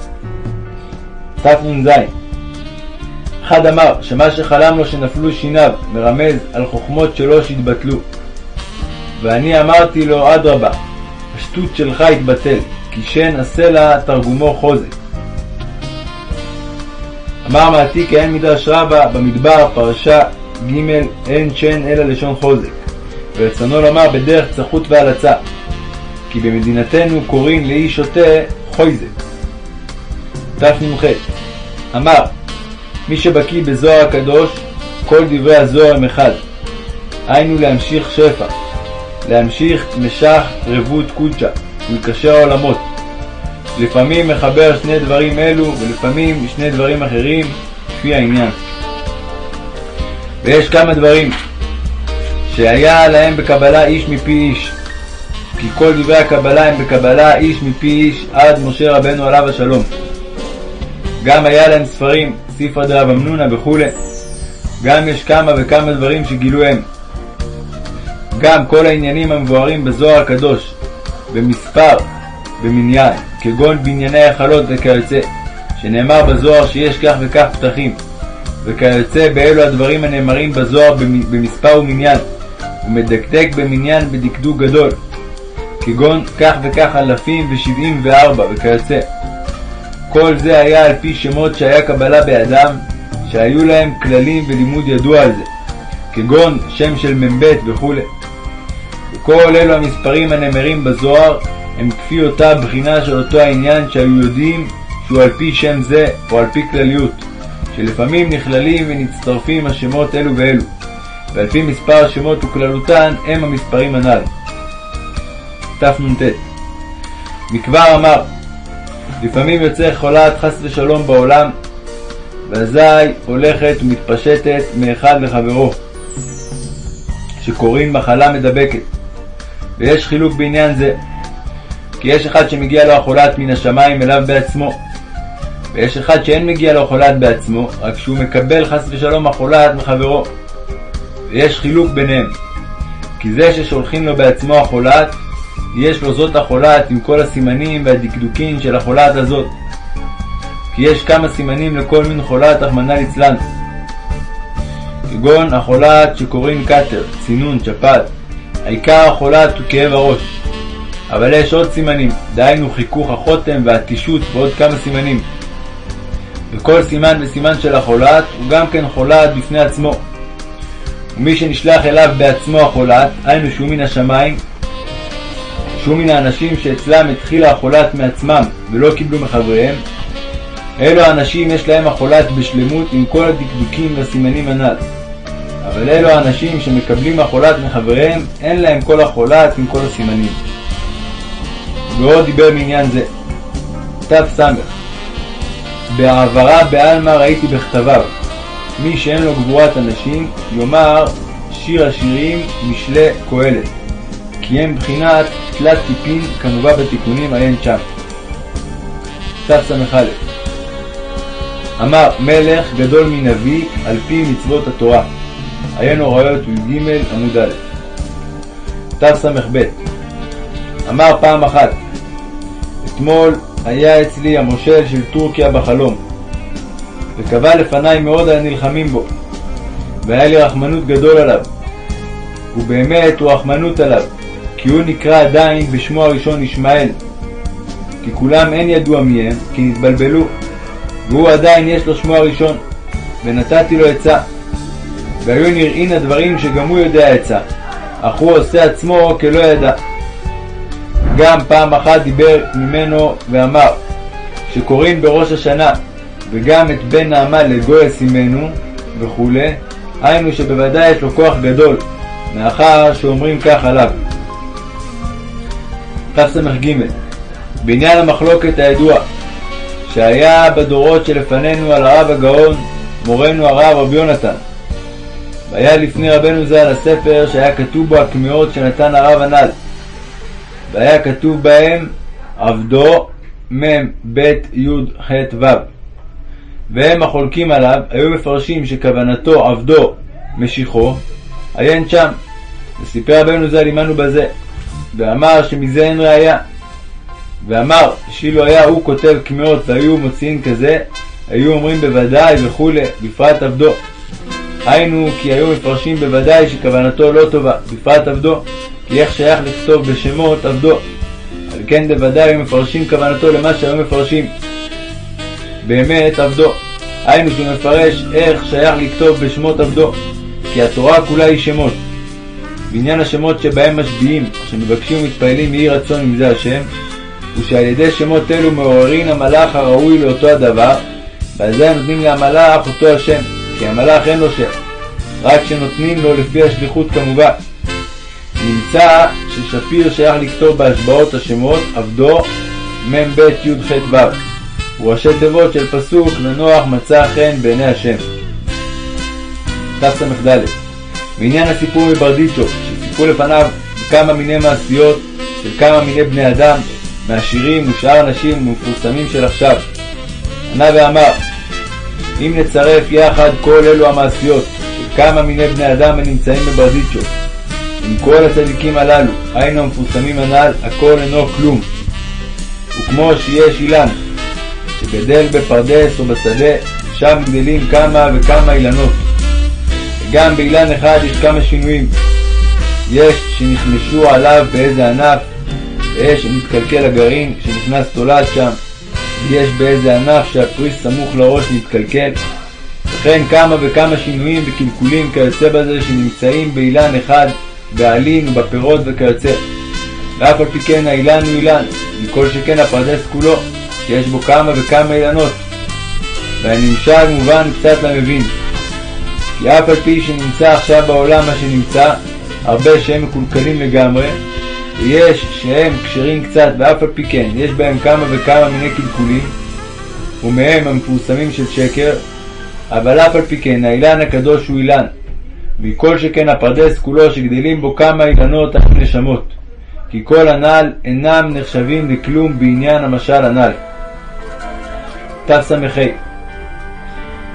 תנ"ז אחד אמר שמה שחלם לו שנפלו שיניו מרמז על חוכמות שלו שהתבטלו. ואני אמרתי לו אדרבה, השטות שלך התבטל, כי שן הסלע תרגומו חוזק. אמר מעתיק אין מדרש רבה במדבר פרשה ג' אין שן אלא לשון חוזק, ורצונו לומר בדרך צחות והלצה, כי במדינתנו קוראים לאיש שוטה חויזק. תנ"ח אמר מי שבקיא בזוהר הקדוש, כל דברי הזוהר הם אחד, היינו להמשיך שפע, להמשיך משך רבות קודשא, ולקשר העולמות. לפעמים מחבר שני דברים אלו, ולפעמים שני דברים אחרים, לפי העניין. ויש כמה דברים שהיה להם בקבלה איש מפי איש, כי כל דברי הקבלה הם בקבלה איש מפי איש עד משה רבנו עליו השלום. גם היה להם ספרים, ספרא דרב אמנונה וכולי. גם יש כמה וכמה דברים שגילו הם. גם כל העניינים המבוארים בזוהר הקדוש, במספר, במניין, כגון בענייני החלות וכיוצא, שנאמר בזוהר שיש כך וכך פתחים, וכיוצא באלו הדברים הנאמרים בזוהר במספר ומניין, ומדקדק במניין בדקדוק גדול, כגון כך וכך אלפים ושבעים וארבע וכיוצא. כל זה היה על פי שמות שהיה קבלה בידם, שהיו להם כללים ולימוד ידוע על זה, כגון שם של מ"ב וכו'. וכל אלו המספרים הנאמרים בזוהר הם כפי אותה בחינה של אותו העניין שהיו יודעים שהוא על פי שם זה או על פי כלליות, שלפעמים נכללים ונצטרפים השמות אלו ואלו, ועל פי מספר השמות וכללותן הם המספרים הנ"ל. תנ"ט מכבר אמר לפעמים יוצא חולת חס ושלום בעולם, ואזי הולכת ומתפשטת מאחד לחברו, שקוראים מחלה מדבקת. ויש חילוק בעניין זה, כי יש אחד שמגיע לו החולת מן השמיים אליו בעצמו, ויש אחד שאין מגיע לו החולת בעצמו, רק שהוא מקבל חס ושלום החולת מחברו. ויש חילוק ביניהם, כי זה ששולחים לו בעצמו החולת, יש לו זאת החולת עם כל הסימנים והדקדוקים של החולת הזאת. כי יש כמה סימנים לכל מין חולת, רחמנא ליצלן. כגון החולת שקוראים קטר, צינון, שפעת. העיקר החולת הוא כאב הראש. אבל יש עוד סימנים, דהיינו חיכוך החותם והטישות ועוד כמה סימנים. וכל סימן וסימן של החולת הוא גם כן חולת בפני עצמו. ומי שנשלח אליו בעצמו החולת, היינו שהוא מן השמיים, שהוא מן האנשים שאצלם התחילה החולת מעצמם ולא קיבלו מחבריהם, אלו האנשים יש להם החולת בשלמות עם כל הדקדוקים והסימנים הנ"ל. אבל אלו האנשים שמקבלים החולת מחבריהם, אין להם כל החולת עם כל הסימנים. ועוד דיבר מעניין זה. תס בהעברה בעלמא ראיתי בכתביו, מי שאין לו גבורת אנשים, יאמר שיר השירים משלי קהלת, כי הם בחינת תלת טיפין כמובן בתיקונים עיין שם. תס"א אמר מלך גדול מנביא על פי מצוות התורה. עיין הוריות י"ג עמוד א'. תס"ב אמר פעם אחת אתמול היה אצלי המושל של טורקיה בחלום וקבע לפניי מאוד על הנלחמים בו והיה לי רחמנות גדול עליו ובאמת הוא רחמנות עליו כי הוא נקרא עדיין בשמו הראשון ישמעאל. כי כולם אין ידוע מי הם כי נתבלבלו והוא עדיין יש לו שמו הראשון ונתתי לו עצה והיו נראין הדברים שגם הוא יודע עצה אך הוא עושה עצמו כלא ידע. גם פעם אחת דיבר ממנו ואמר שקוראים בראש השנה וגם את בן נעמה לגוי ישימנו וכולי, היינו שבוודאי יש לו כוח גדול, מאחר שאומרים כך עליו. תס"ג בעניין המחלוקת הידוע שהיה בדורות שלפנינו על הרב הגאון, מורנו הרב רבי יונתן. והיה לפני רבנו ז"ל הספר שהיה כתוב בו הקמיעות שנתן הרב הנ"ל. והיה כתוב בהם עבדו מ"ב י"ח ו' והם החולקים עליו היו מפרשים שכוונתו עבדו משיחו, עיין שם. וסיפר רבנו ז"ל עמנו בזה, ואמר שמזה אין ראיה. ואמר שאילו היה הוא כותב קמיעות והיו מוציאים כזה, היו אומרים בוודאי וכולי, בפרט עבדו. היינו כי היו מפרשים בוודאי שכוונתו לא טובה, בפרט עבדו, כי איך שייך לכתוב בשמות עבדו. על כן בוודאי היו מפרשים כוונתו למה שהיו מפרשים. באמת עבדו. היינו שהוא מפרש איך שייך לכתוב בשמות עבדו, כי התורה כולה היא שמות. בעניין השמות שבהם משביעים, שמבקשים ומתפעלים יהי רצון אם זה השם, הוא שעל ידי שמות אלו מעוררין המלאך הראוי לאותו הדבר, ועל זה נותנים למלאך אותו השם, כי המלאך אין לו שם, רק שנותנים לו לפי השליחות כמובן. נמצא ששפיר שייך לכתוב בהשבעות השמות עבדו מ"ב י"ח ו' הוא ראשי תיבות של פסוק ונוח מצא חן בעיני השם. תס"ד בעניין הסיפור מברדיצ'ו שסיפרו לפניו כמה מיני מעשיות של כמה מיני בני אדם מעשירים ושאר אנשים ומפורסמים של עכשיו. ענה ואמר אם נצרף יחד כל אלו המעשיות של כמה מיני בני אדם הנמצאים בברדיצ'ו עם כל הצדיקים הללו, היינו המפורסמים הנ"ל, הכל אינו כלום. וכמו שיש אילן, שגדל בפרדס או בשדה, שם גדלים כמה וכמה אילנות. וגם באילן אחד יש כמה שינויים. יש שנכנסו עליו באיזה ענף, ויש שנתקלקל הגרעין, שנכנס תולד שם, ויש באיזה ענף שהפרי סמוך לראש נתקלקל. וכן כמה וכמה שינויים וקלקולים כיוצא בזה שנמצאים באילן אחד בעלים ובפירות וכיוצא. ואף על פי כן האילן הוא אילן, מכל שכן הפרדס כולו, שיש בו כמה וכמה אילנות. והנמשל מובן קצת למבין. כי אף על פי שנמצא עכשיו בעולם מה שנמצא, הרבה שהם מקולקלים לגמרי, ויש שהם כשרים קצת ואף על פי כן יש בהם כמה וכמה מיני קלקולים, ומהם המפורסמים של שקר, אבל אף על פי כן האילן הקדוש הוא אילן, וכל שכן הפרדס כולו שגדלים בו כמה אילנות על נשמות, כי כל הנ"ל אינם נחשבים לכלום בעניין המשל הנ"ל. תס"ה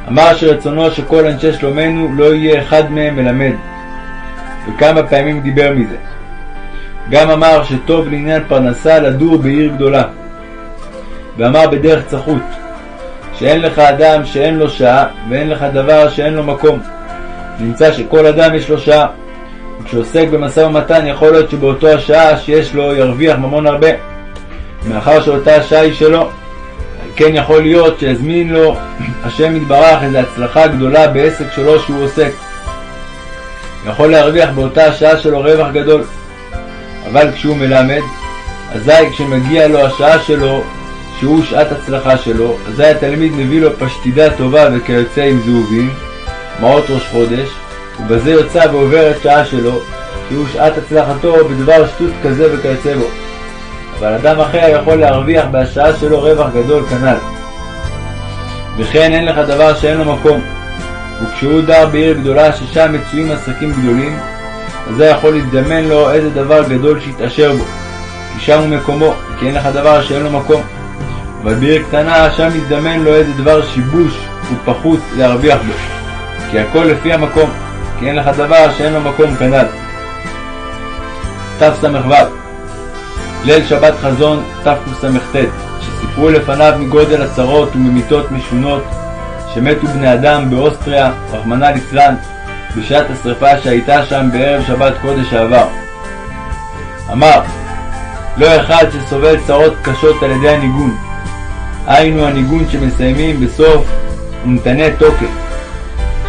אמר שרצונו שכל אנשי שלומנו לא יהיה אחד מהם מלמד, וכמה פעמים דיבר מזה. גם אמר שטוב לעניין פרנסה לדור בעיר גדולה. ואמר בדרך צחות, שאין לך אדם שאין לו שעה, ואין לך דבר שאין לו מקום. נמצא שכל אדם יש לו שעה. וכשעוסק במשא ומתן יכול להיות שבאותו השעה שיש לו ירוויח ממון הרבה, מאחר שאותה השעה היא שלו. כן יכול להיות שיזמין לו השם יתברך איזו הצלחה גדולה בעסק שלו שהוא עוסק. יכול להרוויח באותה השעה שלו רווח גדול. אבל כשהוא מלמד, אזי כשמגיע לו השעה שלו, שהוא שעת הצלחה שלו, אזי התלמיד מביא לו פשטידה טובה וכיוצא עם זהובים, מעות ראש חודש, ובזה יוצא ועובר את שעה שלו, שהוא שעת הצלחתו בדבר שטות כזה וכיוצא בו. אבל אדם אחר יכול להרוויח בהשעה שלו רווח גדול כנ"ל. וכן אין לך דבר שאין לו מקום. וכשהוא דר בעיר גדולה ששם מצויים עסקים גדולים, אז זה יכול להזדמן לו איזה דבר גדול שיתעשר בו, כי שם הוא מקומו, כי אין לך דבר שאין לו מקום. אבל בעיר קטנה, שם יזדמן לו איזה דבר שיבוש ופחות להרוויח בו, כי הכל לפי המקום, כי אין לך דבר שאין לו מקום כנ"ל. תס"ו ליל שבת חזון תקס"ט שסיפרו לפניו מגודל הצרות וממיתות משונות שמתו בני אדם באוסטריה, רחמנא ליצלן, בשעת השרפה שהייתה שם בערב שבת קודש העבר. אמר, לא אחד שסובל צרות קשות על ידי הניגון, היינו הניגון שמסיימים בסוף ונתנה תוקף,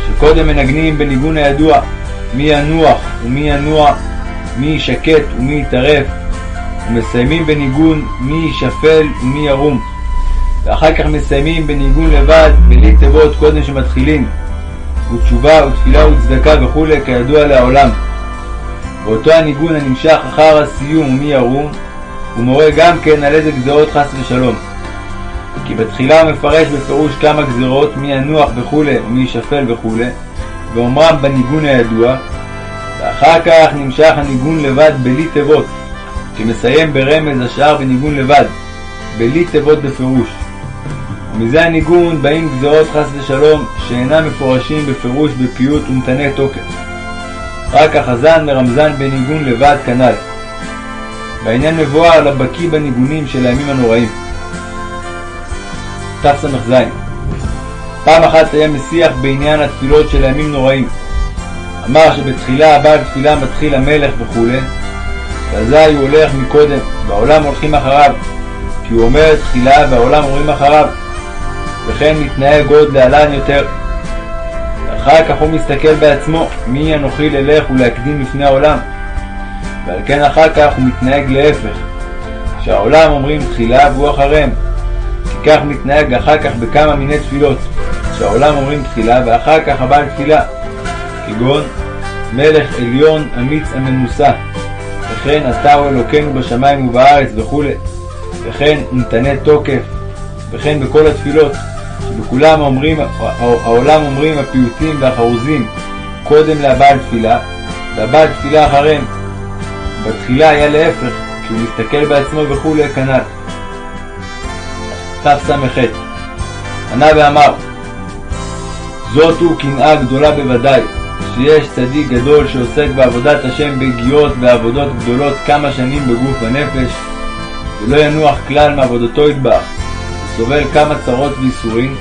שקודם מנגנים בניגון הידוע מי ינוח ומי ינוע, מי ישקט ומי יטרף, ומסיימים בניגון מי יישפל ומי ירום, ואחר כך מסיימים בניגון לבד בלי תיבות קודם שמתחילים, ותשובה ותפילה וצדקה וכו' כידוע לעולם. ואותו הניגון הנמשך אחר הסיום ומי ירום, הוא מורה גם כן על איזה גזרות חס ושלום. כי בתחילה הוא מפרש בפירוש כמה גזרות, מי ינוח וכו' ומי ישפל וכו', ואומרם בניגון הידוע, ואחר כך נמשך הניגון לבד בלי תיבות, שמסיים ברמז השאר בניגון לבד, בלי תיבות בפירוש. ומזה הניגון באים גזרות חס ושלום שאינם מפורשים בפירוש בפיוט ונתני תוקף. רק החזן מרמזן בניגון לבד כנ"ל. והעניין מבואר לבקיא בניגונים של הימים הנוראים. תס"ז פעם אחת היה משיח בעניין התפילות של הימים נוראים. אמר שבתחילה הבעל תפילה מתחיל המלך וכו', ואזי הוא הולך מקודם, והעולם הולכים אחריו, כי הוא אומר תחילה והעולם אומרים אחריו. וכן מתנהג עוד להלן יותר. ואחר כך הוא מסתכל בעצמו, מי אנוכי ללך ולהקדים לפני העולם. ועל כן אחר כך הוא מתנהג להפך, שהעולם אומרים תחילה והוא אחריהם. כי כך מתנהג אחר כך בכמה מיני תפילות, שהעולם אומרים תחילה ואחר כך הבעל תפילה, כגון מלך עליון אמיץ המנוסה, וכן הוא אלוקינו בשמיים ובארץ וכו', וכן נתנה תוקף, וכן בכל התפילות. שבכולם אומרים, העולם אומרים הפיוטים והחרוזים קודם לבעל תפילה, והבעל תפילה אחריהם. בתחילה היה להפך, כשהוא מסתכל בעצמו וכולי כנ"ל. תס"ח ענה ואמר זאת הוא קנאה גדולה בוודאי, שיש צדיק גדול שעוסק בעבודת השם בהגיעות ועבודות גדולות כמה שנים בגוף ונפש, ולא ינוח כלל מעבודתו יתברך, סובל כמה צרות וייסורים,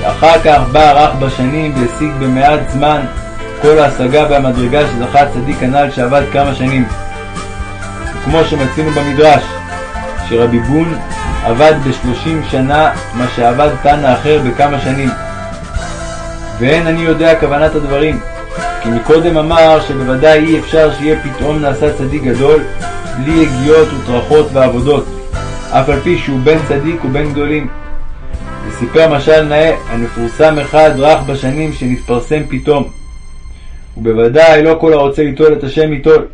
ואחר כך בא רך בשנים והשיג במעט זמן כל ההשגה והמדרגה שזכה צדיק הנ"ל שעבד כמה שנים. וכמו שמצינו במדרש, שרבי בון עבד בשלושים שנה מה שעבד תנא אחר בכמה שנים. ואין אני יודע כוונת הדברים, מקודם אמר שבוודאי אי אפשר שיהיה פתאום נעשה צדיק גדול בלי יגיעות וטרחות ועבודות, אף על פי שהוא בן צדיק ובן גדולים. וסיפר משל נאה המפורסם אחד רך בשנים שנתפרסם פתאום, ובוודאי לא כל הרוצה ליטול את השם ייטול.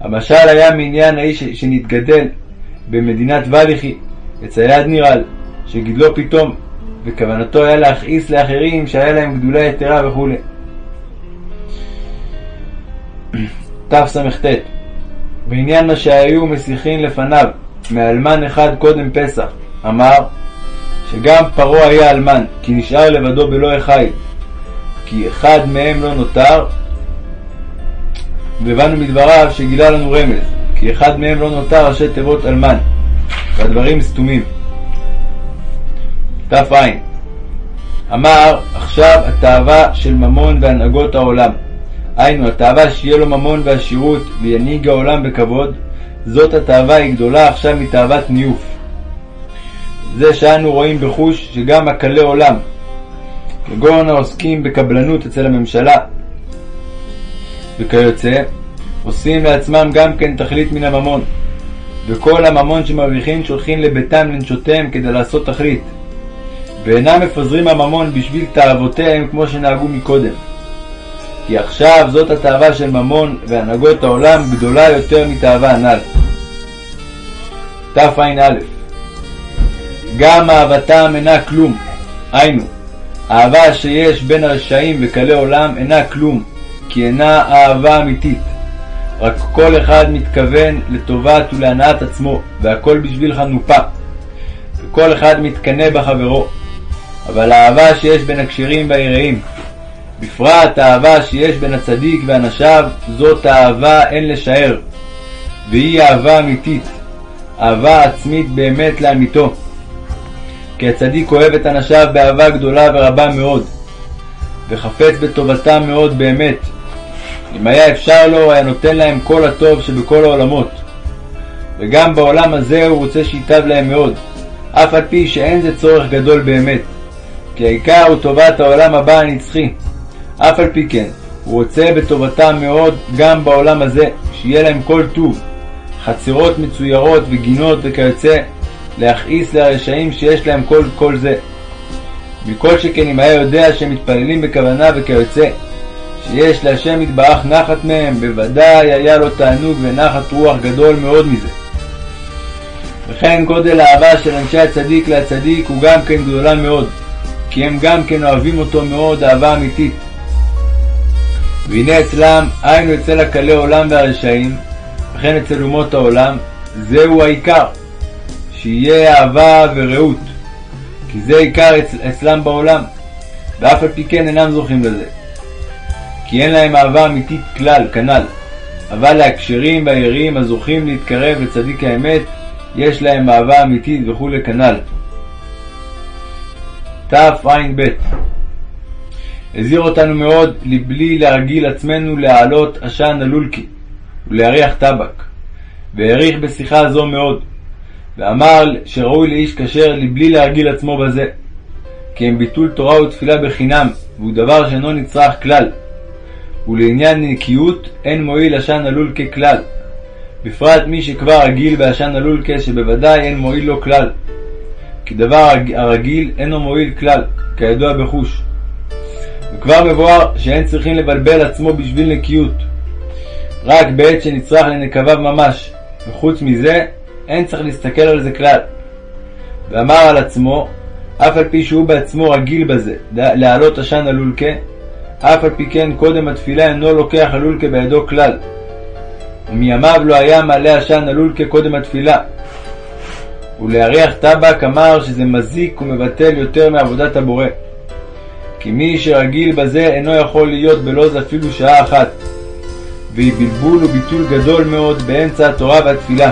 המשל היה מעניין האיש שנתגדל במדינת וליחי, אצל נירל, שגידלו פתאום, וכוונתו היה להכעיס לאחרים שהיה להם גדולה יתרה וכו'. תס"ט. בעניין מה שהיו משיחים לפניו מאלמן אחד קודם פסח, אמר שגם פרעה היה אלמן, כי נשאר לבדו בלא אחיי, כי אחד מהם לא נותר, והבנו מדבריו שגילה לנו רמז, כי אחד מהם לא נותר ראשי תיבות אלמן, והדברים סתומים. תע. אמר עכשיו התאווה של ממון והנהגות העולם, היינו התאווה שיהיה לו ממון ועשירות וינהיג העולם בכבוד, זאת התאווה היא גדולה עכשיו מתאוות ניוף. זה שאנו רואים בחוש שגם הקלי עולם, כגון העוסקים בקבלנות אצל הממשלה וכיוצא, עושים לעצמם גם כן תכלית מן הממון, וכל הממון שמרוויחים שולחים לביתם לנשותיהם כדי לעשות תכלית, ואינם מפזרים הממון בשביל תאוותיהם כמו שנהגו מקודם. כי עכשיו זאת התאווה של ממון והנהגות העולם גדולה יותר מתאווה הנ"ל. תע"א גם אהבתם אינה כלום, היינו, אהבה שיש בין הרשעים וקלי עולם אינה כלום, כי אינה אהבה אמיתית. רק כל אחד מתכוון לטובת ולהנאת עצמו, והכל בשביל חנופה. וכל אחד מתקנא בחברו. אבל האהבה שיש בין הכשרים והיראים, בפרט האהבה שיש בין הצדיק ואנשיו, זאת אהבה אין לשער, והיא אהבה אמיתית, אהבה עצמית באמת לאמיתו. כי הצדיק אוהב את אנשיו באהבה גדולה ורבה מאוד, וחפץ בטובתם מאוד באמת. אם היה אפשר לו, היה נותן להם כל הטוב שבכל העולמות. וגם בעולם הזה הוא רוצה שייטב להם מאוד, אף על פי שאין זה צורך גדול באמת, כי העיקר הוא טובת העולם הבא הנצחי. אף על פי כן, הוא רוצה בטובתם מאוד גם בעולם הזה, שיהיה להם כל טוב, חצרות מצוירות וגינות וכיוצא, להכעיס לרשעים שיש להם כל כל זה. מכל שכן אם היה יודע שהם מתפללים בכוונה וכיוצא, שיש להשם יתברך נחת מהם, בוודאי היה לו תענוג ונחת רוח גדול מאוד מזה. וכן גודל האהבה של אנשי הצדיק להצדיק הוא גם כן גדולה מאוד, כי הם גם כן אוהבים אותו מאוד אהבה אמיתית. והנה אצלם, היינו אצל הקלי עולם והרשעים, וכן אצל אומות העולם, זהו העיקר, שיהיה אהבה ורעות, כי זה עיקר אצלם בעולם, ואף על פי כן אינם זוכים לזה. כי אין להם אהבה אמיתית כלל, כנ"ל, אבל להקשרים והירים הזוכים להתקרב לצדיק האמת, יש להם אהבה אמיתית וכולי כנ"ל. תע"ב הזהיר אותנו מאוד לבלי להרגיל עצמנו להעלות עשן הלולקי ולהריח טבק, והעריך בשיחה זו מאוד, ואמר שראוי לאיש כשר לבלי להרגיל עצמו בזה, כי הם ביטול תורה ותפילה בחינם, והוא דבר שאינו נצרך כלל, ולעניין נקיות אין מועיל עשן הלולקה כלל, בפרט מי שכבר רגיל בעשן הלולקה שבוודאי אין מועיל לו כלל, כי דבר הרגיל אינו מועיל כלל, כידוע בחוש. וכבר מבואר שאין צריכים לבלבל עצמו בשביל נקיות, רק בעת שנצרך לנקביו ממש, וחוץ מזה אין צריך להסתכל על זה כלל. ואמר על עצמו, אף על פי שהוא בעצמו רגיל בזה, להעלות עשן הלולקה, אף על פי כן קודם התפילה אינו לוקח הלולקה בידו כלל. ומימיו לא היה מעלה עשן הלולקה קודם התפילה. ולהריח טבק אמר שזה מזיק ומבטל יותר מעבודת הבורא. כי מי שרגיל בזה אינו יכול להיות בלא זה אפילו שעה אחת, והיא בלבול וביטול גדול מאוד באמצע התורה והתפילה.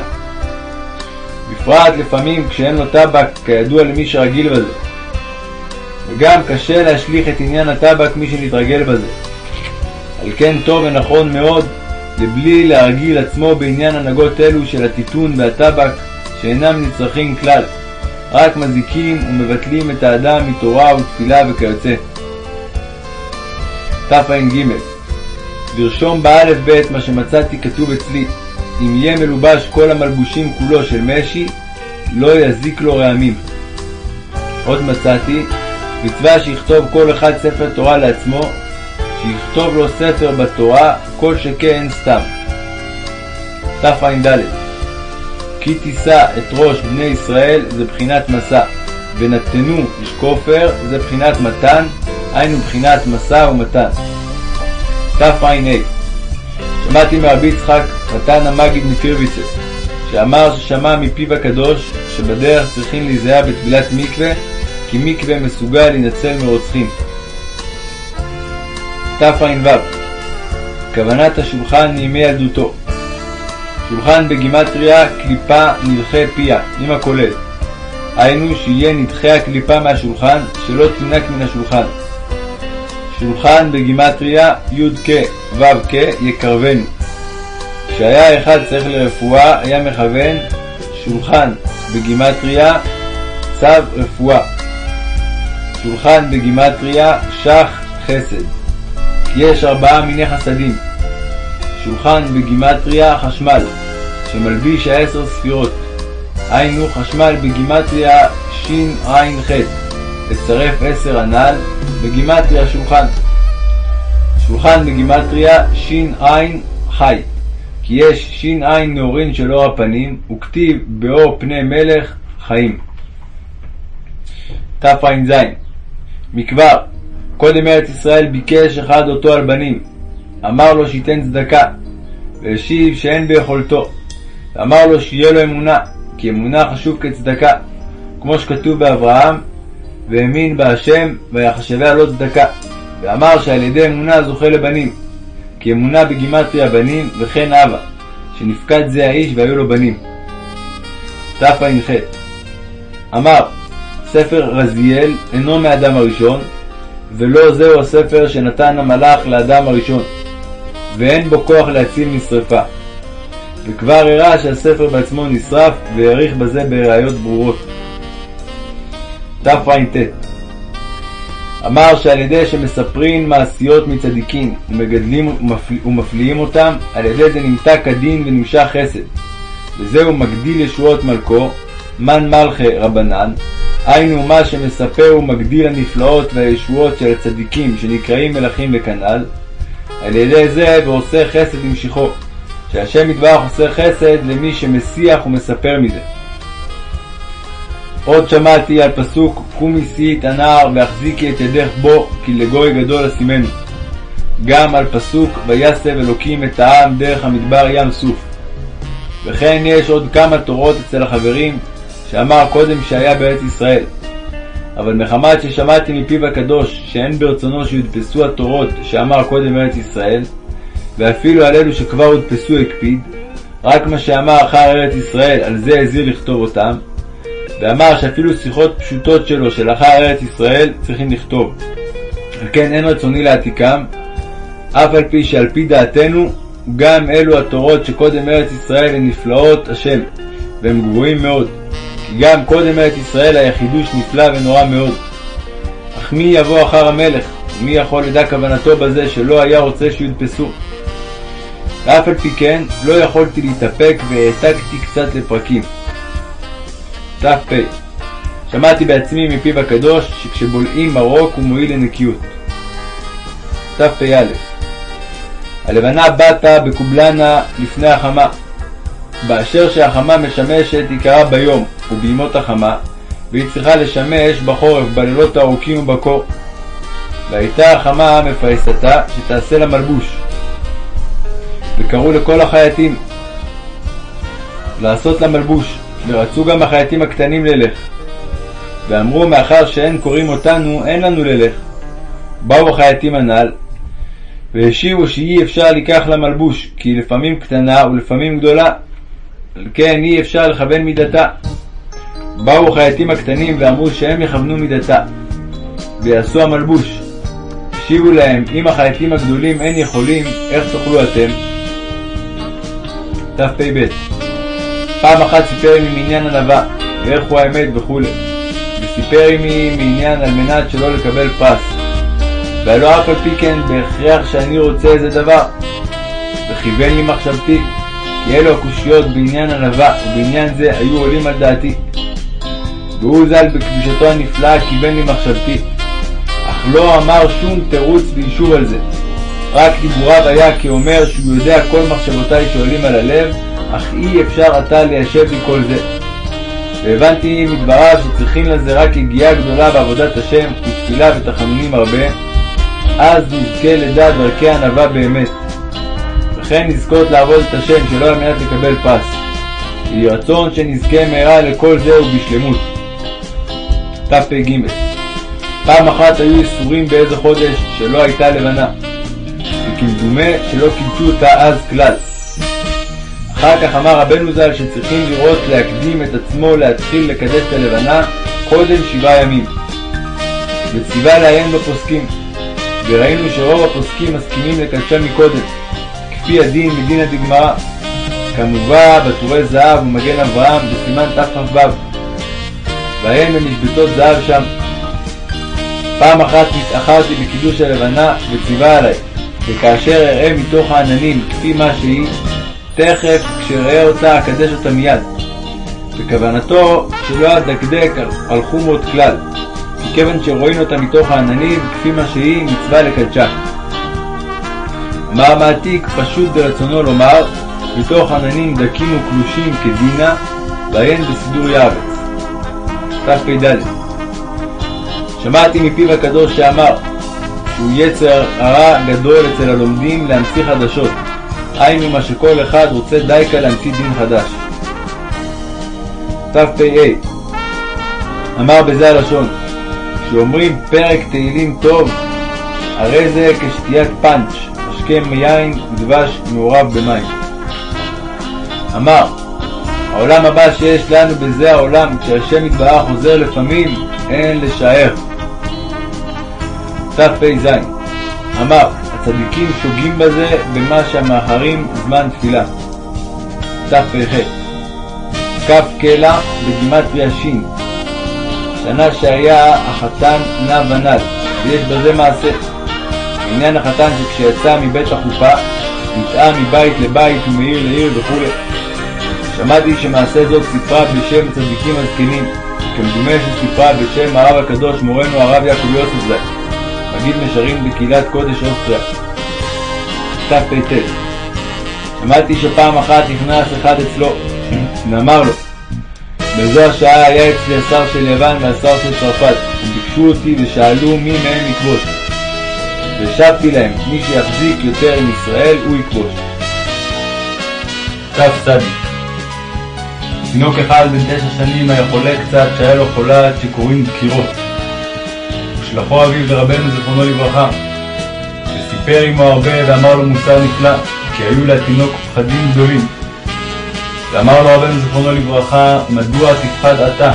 בפרט לפעמים כשאין לו טבק, כידוע למי שרגיל בזה. וגם קשה להשליך את עניין הטבק מי שנתרגל בזה. על כן טוב ונכון מאוד לבלי להרגיל עצמו בעניין הנהגות אלו של הטיטון והטבק שאינם נצרכים כלל, רק מזיקים ומבטלים את האדם מתורה ותפילה וכיוצא. תע"ג לרשום באלף בית מה שמצאתי כתוב אצלי. אם יהיה מלובש כל המלבושים כולו של משי לא יזיק לו רעמים. עוד מצאתי, מצווה שיכתוב כל אחד ספר תורה לעצמו, שיכתוב לו ספר בתורה, כל שכן סתם. תע"ד כי תישא את ראש בני ישראל זה בחינת מסע, ונתנו איש כופר זה בחינת מתן, היינו בחינת משא ומתן. תע"ה שמעתי מרבי יצחק, חתן המגיד מפירביצס, שאמר ששמע מפיו הקדוש שבדרך צריכים להיזהר בטבילת מקווה, כי מקווה מסוגל להינצל מרוצחים. תע"ו כוונת השולחן מימי ילדותו שולחן בגימטריה קליפה נדחה פיה, עם הכולל. היינו שיהיה נדחה הקליפה מהשולחן, שלא תינק מן השולחן. שולחן בגימטריה י"ק ו"ק יקרבנו. כשהיה אחד צריך לרפואה, היה מכוון שולחן בגימטריה צו רפואה. שולחן בגימטריה שח חסד. כי יש ארבעה מיני חסדים. שולחן בגימטריה חשמל, שמלביש העשר ספירות. היינו חשמל בגימטריה שע"ח, לצרף עשר הנ"ל, בגימטריה שולחן. שולחן בגימטריה שע' חי, כי יש שע' נעורין של אור הפנים, וכתיב באור פני מלך חיים. תע"ז מכבר, קודם ארץ ישראל ביקש אחד אותו על בנים, אמר לו שייתן צדקה, והשיב שאין ביכולתו, ואמר לו שיהיה לו אמונה, כי אמונה חשוב כצדקה, כמו שכתוב באברהם, והאמין בהשם ויחשביה לו צדקה, ואמר שעל ידי אמונה זוכה לבנים, כי אמונה בגימטריה בנים וכן אבא, שנפקד זה האיש והיו לו בנים. תע"ח אמר ספר רזיאל אינו מאדם הראשון, ולא זהו הספר שנתן המלאך לאדם הראשון, ואין בו כוח להציל משרפה. וכבר הראה שהספר בעצמו נשרף, והעריך בזה בראיות ברורות. תר"ט אמר שעל ידי שמספרין מעשיות מצדיקים ומגדלים ומפליאים אותם, על ידי זה נמתק הדין ונמשך חסד. וזהו מגדיל ישועות מלכו, מן מלכי רבנן, היינו מה שמספר ומגדיל הנפלאות והישועות של הצדיקים שנקראים מלכים וכנ"ל, על ידי זה ועושה חסד למשיכו, שהשם יתברך עושה חסד למי שמסיח ומספר מזה. עוד שמעתי על פסוק קומי שאי את הנער והחזיקי את ידך בו כי לגוי גדול אשימנו. גם על פסוק ויסב אלוקים את העם דרך המדבר ים סוף. וכן יש עוד כמה תורות אצל החברים שאמר קודם שהיה בארץ ישראל. אבל מחמת ששמעתי מפיו הקדוש שאין ברצונו שיודפסו התורות שאמר קודם בארץ ישראל, ואפילו על אלו שכבר הודפסו הקפיד, רק מה שאמר אחר ארץ ישראל, על זה הזהיר לכתוב אותם, ואמר שאפילו שיחות פשוטות שלו שלאחר ארץ ישראל צריכים לכתוב. על כן אין רצוני להעתיקם, אף על פי שעל פי דעתנו גם אלו התורות שקודם ארץ ישראל הן נפלאות השם, והם גבוהים מאוד. כי גם קודם ארץ ישראל היה חידוש נפלא ונורא מאוד. אך מי יבוא אחר המלך? ומי יכול לדע כוונתו בזה שלא היה רוצה שיודפסו? ואף על פי כן לא יכולתי להתאפק והעתקתי קצת לפרקים. ת"פ שמעתי בעצמי מפיו הקדוש שכשבולעים מרוק הוא מועיל לנקיות. תפ"א הלבנה בתה בקובלנה לפני החמה, באשר שהחמה משמשת עיקרה ביום ובימות החמה, והיא צריכה לשמש בחורף בלילות הארוכים ובקור. והייתה החמה מפייסתה שתעשה לה מלבוש. וקראו לכל החייטים לעשות לה מלבוש, ורצו גם החייטים הקטנים ללך. ואמרו מאחר שאין קוראים אותנו, אין לנו ללך. באו החייטים הנ"ל, והשיבו שאי אפשר לקח לה מלבוש, כי היא לפעמים קטנה ולפעמים גדולה, על כן אי אפשר לכוון מידתה. באו החייטים הקטנים ואמרו שהם יכוונו מידתה, ויעשו המלבוש. השיבו להם, אם החייטים הגדולים אין יכולים, איך תאכלו אתם? תפ"ב פעם אחת סיפר עמי מעניין ענווה, ואיך הוא האמת וכו', וסיפר עמי מעניין על מנת שלא לקבל פרס. והלא אף על פי כן בהכרח שאני רוצה איזה דבר. וכיוון לי מחשבתי, כי אלו הקושיות בעניין ענווה, ובעניין זה היו עולים על דעתי. והוא ז"ל בקדושתו הנפלאה כיוון לי מחשבתי, אך לא אמר שום תירוץ ויישוב על זה. רק דיבוריו היה כאומר שהוא יודע כל מחשבותיי שעולים על הלב, אך אי אפשר עתה ליישב לי כל זה. והבנתי מדבריו שצריכים לזה רק יגיעה גדולה בעבודת השם ותפילה ותחנונים הרבה, אז נזכה לדעת דרכי ענווה באמת. וכן נזכות לעבוד את השם שלא על מנת לקבל פרס. יהי רצון שנזכה מהרה לכל זה ובשלמות. תפ"ג פעם אחת היו ייסורים באיזה חודש שלא הייתה לבנה, וכמדומה שלא קידשו אותה אז כלל. אחר כך אמר רבנו ז"ל שצריכים לראות להקדים את עצמו להתחיל לקדש את הלבנה קודם שבעה ימים. וציווה לעיין בפוסקים, וראינו שרוב הפוסקים מסכימים לקדשה מקודם, כפי הדין מדינא דגמרא, כמובא בטורי זהב ומגן אברהם בסימן תכ"ו, והן במשבתות זהב שם. פעם אחת נתאחרתי בקידוש הלבנה וציווה עלי, וכאשר אראה מתוך העננים כפי מה שהיא, תכף כשאראה אותה אקדש אותה מיד. בכוונתו שלא אדקדק על חומרות כלל, כי כיוון שרואים אותה מתוך העננים כפי מה שהיא, מצווה לקדשה. אמר המעתיק פשוט ברצונו לומר, מתוך עננים דקים וקלושים כדינה, בהן בסידור יערץ. תפ"ד שמעתי מפיו הקדוש שאמר שהוא יצר הרע גדול אצל הלומדים להמציא חדשות, היינו מה שכל אחד רוצה דייקה להמציא דין חדש. תפ"ה אמר בזה הלשון, כשאומרים פרק תהילים טוב, הרי זה כשתיית פאנץ', משקה מיין ודבש מעורב במים. אמר, העולם הבא שיש לנו בזה העולם, כשהשם יתברך חוזר לפעמים, אין לשער. תפ"ז אמר, הצדיקים שוגים בזה במה שהמאחרים זמן תפילה. תפ"ח כף קלע בגימטריה ש' שנה שהיה החתן נע ונד, ויש בזה מעשה. עניין החתן שכשיצא מבית החופה, נטעה מבית לבית ומעיר לעיר וכו'. שמעתי שמעשה זאת סיפרה בשם הצדיקים הזקנים, כמדומה שסיפרה בשם הרב הקדוש מורנו הרב יעקב יוסף ז"ל, מגיד משרים בקהילת קודש אוסטריה. תפ"ט שמעתי שפעם אחת נכנס אחד אצלו, ואמר לו, בזו השעה היה אצלי השר של יוון והשר של צרפת, וביקשו אותי ושאלו מי מהם יכבוש. והשבתי להם, מי שיחזיק יותר עם ישראל הוא יכבוש. כ"צ תינוק אחד בן תשע שנים היה חולה קצת, שהיה לו חולה שקוראים דקירות. ושלחו אביו לרבנו זיכרונו לברכה, וסיפר עמו הרבה ואמר לו מוסר נפלא, כי היו לתינוק פחדים גדולים. ואמר לו רבנו זיכרונו לברכה, מדוע תפחד אתה?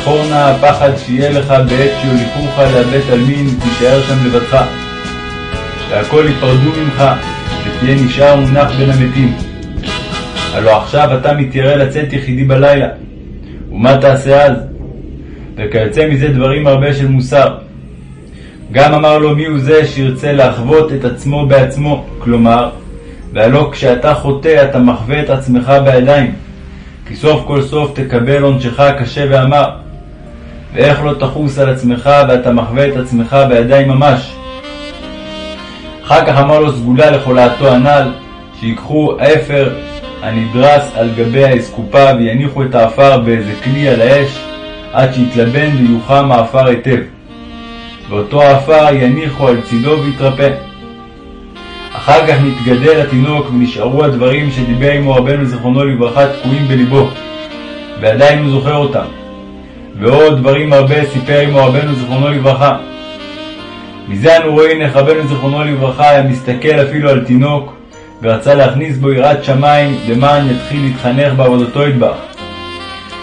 זכור נא הפחד שיהיה לך בעת שיוליכוך לבית עלמין, תישאר שם לבדך. והכל ייפרדו ממך, ותהיה נשאר מונח בין המתים. הלא עכשיו אתה מתיירא לצאת יחידי בלילה, ומה תעשה אז? וכיוצא מזה דברים הרבה של מוסר. גם אמר לו מי הוא זה שירצה להחוות את עצמו בעצמו, כלומר, והלא כשאתה חוטא אתה מחווה את עצמך בידיים, כי סוף כל סוף תקבל עונשך הקשה ואמר. ואיך לא תחוס על עצמך ואתה מחווה את עצמך בידיים ממש. אחר כך אמר לו סגולה לחולתו הנ"ל, שיקחו אפר הנדרס על גבי האסקופה ויניחו את העפר באיזה כלי על האש, עד שיתלבן ויוחם העפר היטב. ואותו העפר יניחו על צידו ויתרפא. אחר כך נתגדל התינוק ונשארו הדברים שדיבר עמו רבנו זיכרונו לברכה תקועים בליבו, ועדיין הוא זוכר אותם. ועוד דברים הרבה סיפר עמו רבנו זיכרונו לברכה. מזה אנו רואים איך רבנו זיכרונו לברכה היה מסתכל אפילו על תינוק, ורצה להכניס בו יראת שמיים למען יתחיל להתחנך בעבודתו ידבח.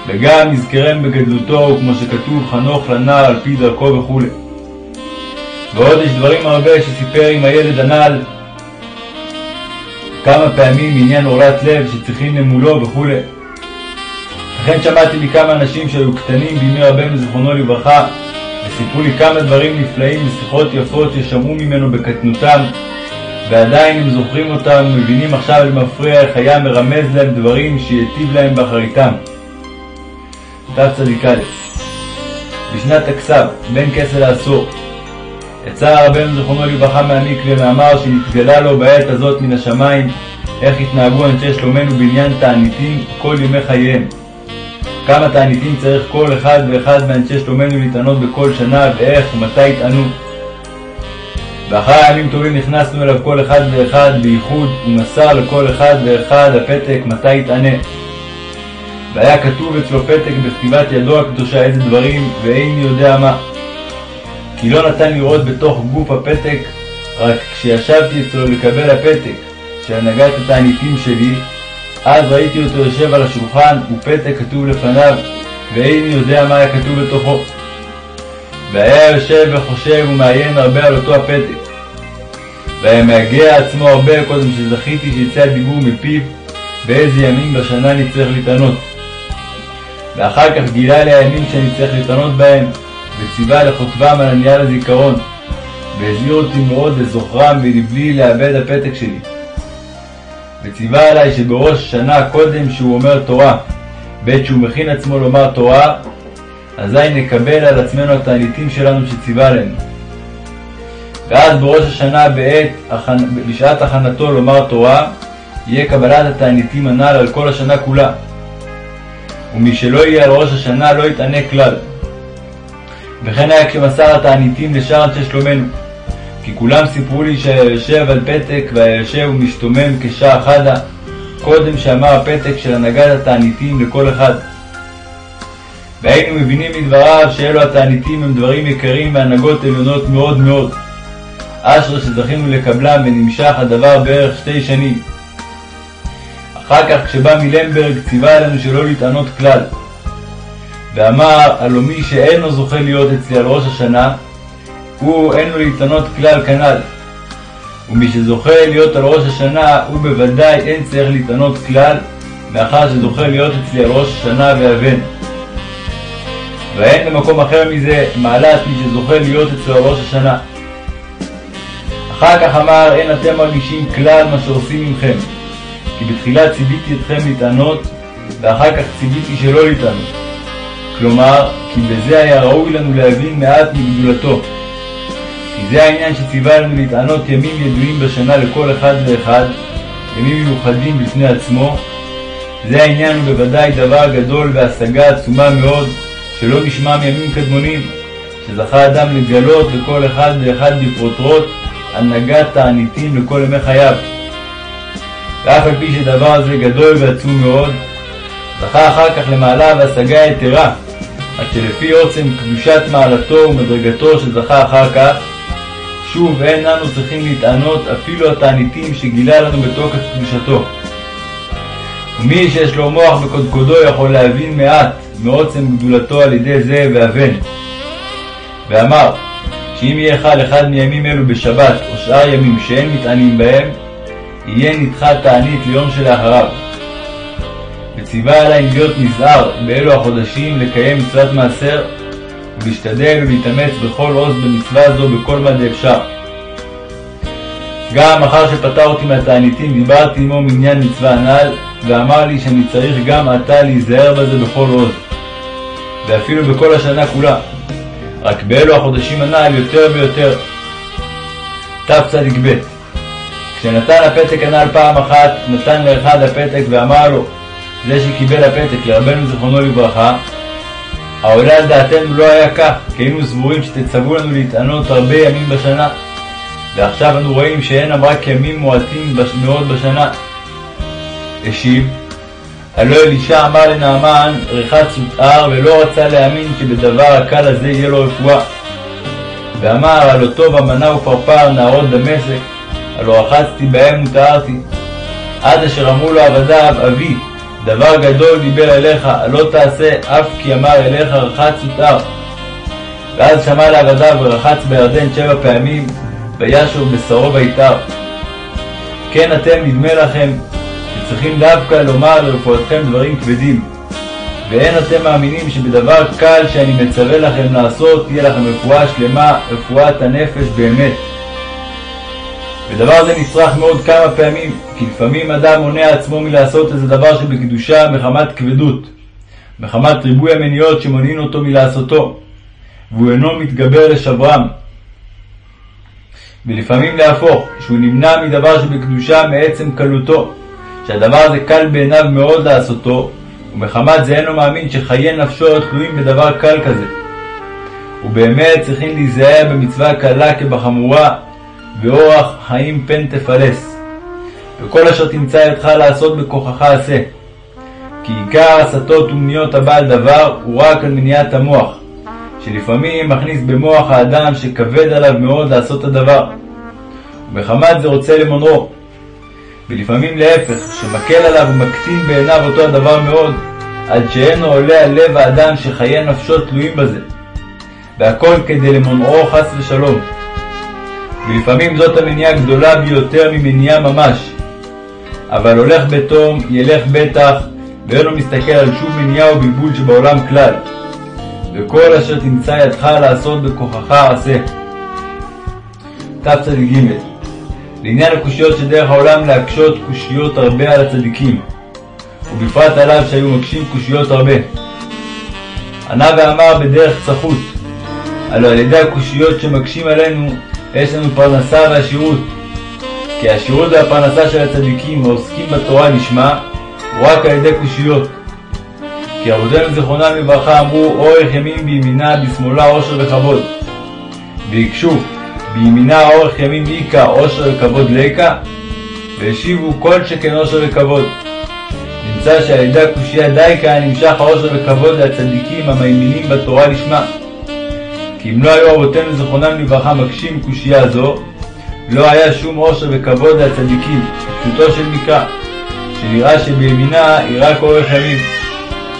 וגם יזכרם בגדלותו, כמו שכתוב חנוך לנער על פי דרכו וכו'. ועוד יש דברים הרבה שסיפר עם הילד הנ"ל כמה פעמים מעניין עורלת לב שצריכים למולו וכו'. לכן שמעתי מכמה אנשים שהיו קטנים בימי רבנו זיכרונו לברכה, וסיפרו לי כמה דברים נפלאים ושיחות יפות ששמעו ממנו בקטנותם, ועדיין הם זוכרים אותם ומבינים עכשיו למפרע איך היה מרמז להם דברים שייטיב להם באחריתם. תצ"א בשנת הכס"ב, בין כסה לעשור, יצא רבנו זכרונו לברכה מהמקווה ואמר שנתגלה לו בעת הזאת מן השמיים איך התנהגו אנשי שלומנו בעניין תעניתים כל ימי חייהם. כמה תעניתים צריך כל אחד ואחד מאנשי שלומנו להתענות בכל שנה ואיך ומתי יטענו. ואחרי ימים טובים נכנסנו אליו כל אחד ואחד בייחוד ומסר לכל אחד ואחד הפתק מתי יתענה. והיה כתוב אצלו פתק בכתיבת ידו הקדושה איזה דברים ואיני יודע מה. כי לא נתן לראות בתוך גוף הפתק, רק כשישבתי אצלו לקבל הפתק של הנהגת התעניתים שלי, אז ראיתי אותו יושב על השולחן ופתק כתוב לפניו, ואיני יודע מה היה כתוב בתוכו. והיה יושב וחושב ומעיין הרבה על אותו הפתק. והיה מהגע עצמו הרבה קודם שזכיתי שיצא הדיבור מפיו באיזה ימים בשנה צריך להתענות. ואחר כך גילה לי הימים שאני צריך להתענות בהם, וציווה לכותבם על הנייר לזיכרון, והזהיר אותי מאוד לזוכרם ולבלי לאבד הפתק שלי. וציווה עלי שבראש השנה קודם שהוא אומר תורה, בעת שהוא מכין עצמו לומר תורה, אזי נקבל על עצמנו התעניתים שלנו שציווה עלינו. ואז בראש השנה בעת, בשעת הכנתו לומר תורה, יהיה קבלת התעניתים הנ"ל על כל השנה כולה. ומי שלא יהיה על ראש השנה לא יתענה כלל. וכן היה כשמסר התעניתים לשאר אנשי שלומנו. כי כולם סיפרו לי שהיה יושב על פתק והיה יושב ומשתומם כשעה חדה, קודם שאמר הפתק של הנהגת התעניתים לכל אחד. והיינו מבינים מדבריו שאלו התעניתים הם דברים יקרים והנהגות עליונות מאוד מאוד. אשרי שזכינו לקבלם ונמשך הדבר בערך שתי שנים. אחר כך כשבא מלמברג ציווה עלינו שלא להתענות כלל. ואמר הלא מי שאינו זוכה להיות אצלי על ראש השנה, הוא אין לו להתענות כלל כנ"ל. ומי שזוכה להיות על ראש השנה, הוא בוודאי אין צריך להתענות כלל, מאחר שזוכה להיות אצלי על ראש השנה ואבן. ואין במקום אחר מזה מעלת מי שזוכה להיות אצלו על ראש השנה. אחר כך אמר, אין אתם מרגישים כלל מה שעושים עמכם. כי בתחילה ציוויתי אתכם להתענות, ואחר כך ציוויתי שלא להתענות. כלומר, כי בזה היה ראוי לנו להבין מעט מגדולתו. כי זה העניין שציווה לנו להתענות ימים ידועים בשנה לכל אחד ואחד, ימים מיוחדים בפני עצמו. זה העניין הוא בוודאי דבר גדול והשגה עצומה מאוד, שלא נשמע מימים קדמונים, שזכה אדם לגלות לכל אחד ואחד בפרוטרוט הנהגת תעניתים לכל ימי חייו. ואף על פי שדבר הזה גדול ועצום מאוד, זכה אחר כך למעלה והשגה יתרה, עד שלפי עוצם קדושת מעלתו ומדרגתו שזכה אחר כך, שוב אין אנו צריכים להתענות אפילו התעניתים שגילה לנו בתוקף קדושתו. ומי שיש לו מוח בקודקודו יכול להבין מעט מעוצם גדולתו על ידי זה ואבן. ואמר, שאם יהיה חל אחד מימים אלו בשבת או שאר ימים שאין מתענים בהם, יהיה נדחה תענית ליום שלאחריו. וציווה עלי להיות נזהר באלו החודשים לקיים מצוות מעשר, ולהשתדל ולהתאמץ בכל עוז במצווה זו בכל מה דאפשר. גם אחר שפטר אותי מהתעניתים דיברתי עמו מעניין מצווה הנ"ל, ואמר לי שאני צריך גם עתה להיזהר בזה בכל עוז, ואפילו בכל השנה כולה. רק באלו החודשים הנ"ל יותר ויותר. תצ"ב כשנתן הפתק הנ"ל פעם אחת, נתן לאחד הפתק ואמר לו, זה שקיבל הפתק לרבנו זיכרונו לברכה, העולה על דעתנו לא היה כך, כי היינו סבורים שתצוו לנו להתענות הרבה ימים בשנה, ועכשיו אנו רואים שאינם רק ימים מועטים מאוד בשנה. השיב, הלא אלישע אמר לנעמן רחץ ותער ולא רצה להאמין שבדבר הקל הזה יהיה לו רפואה. ואמר הלא טוב המנה ופרפר נערות דמשק הלא רחצתי בהם וטהרתי. עד אשר אמרו לו עבדיו אבי דבר גדול דיבר אליך הלא תעשה אף כי אמר אליך רחץ וטהר. ואז שמע לעבדיו ורחץ בירדן שבע פעמים וישוב בשרו ויטהר. כן אתם נדמה לכם צריכים דווקא לומר לרפואתכם דברים כבדים. ואין אתם מאמינים שבדבר קל שאני מצווה לכם לעשות, תהיה לכם רפואה שלמה, רפואת הנפש באמת. ודבר זה נצרך מאוד כמה פעמים, כי לפעמים אדם מונע עצמו מלעשות איזה דבר שבקדושה מחמת כבדות. מחמת ריבוי המניעות שמונעים אותו מלעשותו, והוא אינו מתגבר לשברם. ולפעמים להפוך, שהוא נמנע מדבר שבקדושה מעצם קלותו, שהדבר הזה קל בעיניו מאוד לעשותו, ומחמת זה אינו מאמין שחיי נפשו תלויים בדבר קל כזה. ובאמת צריכים להיזהר במצווה קלה כבחמורה, ואורח חיים פן תפלס. וכל אשר תמצא ידך לעשות בכוחך עשה. כי עיקר הסתות ומניות הבעל דבר הוא רק על מניעת המוח, שלפעמים מכניס במוח האדם שכבד עליו מאוד לעשות הדבר. ומחמת זה רוצה למונרו. ולפעמים להפך, שמקל עליו ומקטין בעיניו אותו הדבר מאוד, עד שאינו עולה על לב האדם שחיי נפשו תלויים בזה. והכל כדי למונעו חס ושלום. ולפעמים זאת המניעה הגדולה ביותר ממניעה ממש. אבל הולך בתום, ילך בטח, ואינו מסתכל על שום מניעה או בלבול שבעולם כלל. וכל אשר תמצא ידך לעשות בכוחך עשה. תצ"ג לעניין הקושיות שדרך העולם להקשות קושיות הרבה על הצדיקים, ובפרט עליו שהיו מקשים קושיות הרבה. ענה ואמר בדרך צחות, הלא על ידי הקושיות שמקשים עלינו, יש לנו פרנסה ועשירות. כי השירות והפרנסה של הצדיקים העוסקים בתורה נשמע, הוא רק על ידי קושיות. כי אבותינו זיכרונם לברכה אמרו אורך ימים בימינה בשמאלה עושר וכבוד. והקשו בימינה אורך ימים איכה עושר וכבוד ליקה והשיבו כל שכן עושר וכבוד. נמצא שעל ידי הקושייה דייקה נמשך העושר וכבוד לצדיקים המאמינים בתורה לשמה. כי אם לא היו אבותינו זיכרונם לברכה מקשים קושייה זו, לא היה שום עושר וכבוד לצדיקים, פשוטו של מקרא, שנראה שבימינה היא רק אורך ימים.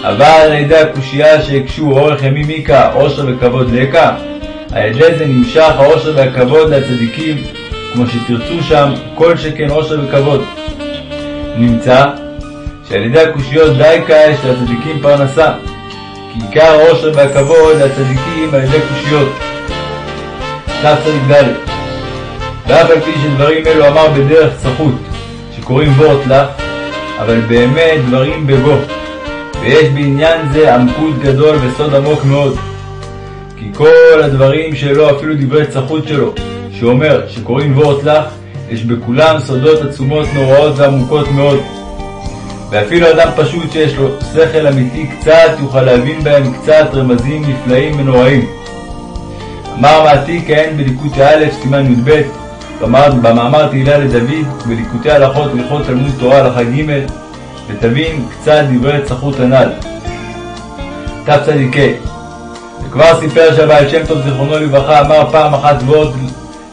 אבל על ידי הקושייה שהקשו אורך ימים מיקה, עושר וכבוד לקה, על ידי זה נמשך העושר והכבוד לצדיקים, כמו שתרצו שם, כל שכן עושר וכבוד. נמצא שעל ידי הקושיות דייקה יש לצדיקים פרנסה, כי עיקר העושר והכבוד לצדיקים על ידי קושיות. תצ"ד ואף על פי שדברים אלו אמר בדרך צחות, שקוראים וורט לך, אבל באמת דברים בבוא, ויש בעניין זה עמקות גדול וסוד עמוק מאוד. כי כל הדברים שלו, אפילו דברי צחות שלו, שאומר שקוראים וורט לך, יש בכולם סודות עצומות נוראות ועמוקות מאוד. ואפילו אדם פשוט שיש לו שכל אמיתי קצת, יוכל להבין בהם קצת רמזים נפלאים ונוראים. אמר מעתיק כהן בליקוטי א', סימן י"ב, במאמר תהילה לדוד, בליקוטי הלכות הלכות תלמוד תורה הלכה ג', ותבין קצת דברי צחות הנ"ל. תצ"ק וכבר סיפר שהבעל שם טוב זיכרונו לברכה אמר פעם אחת ועוד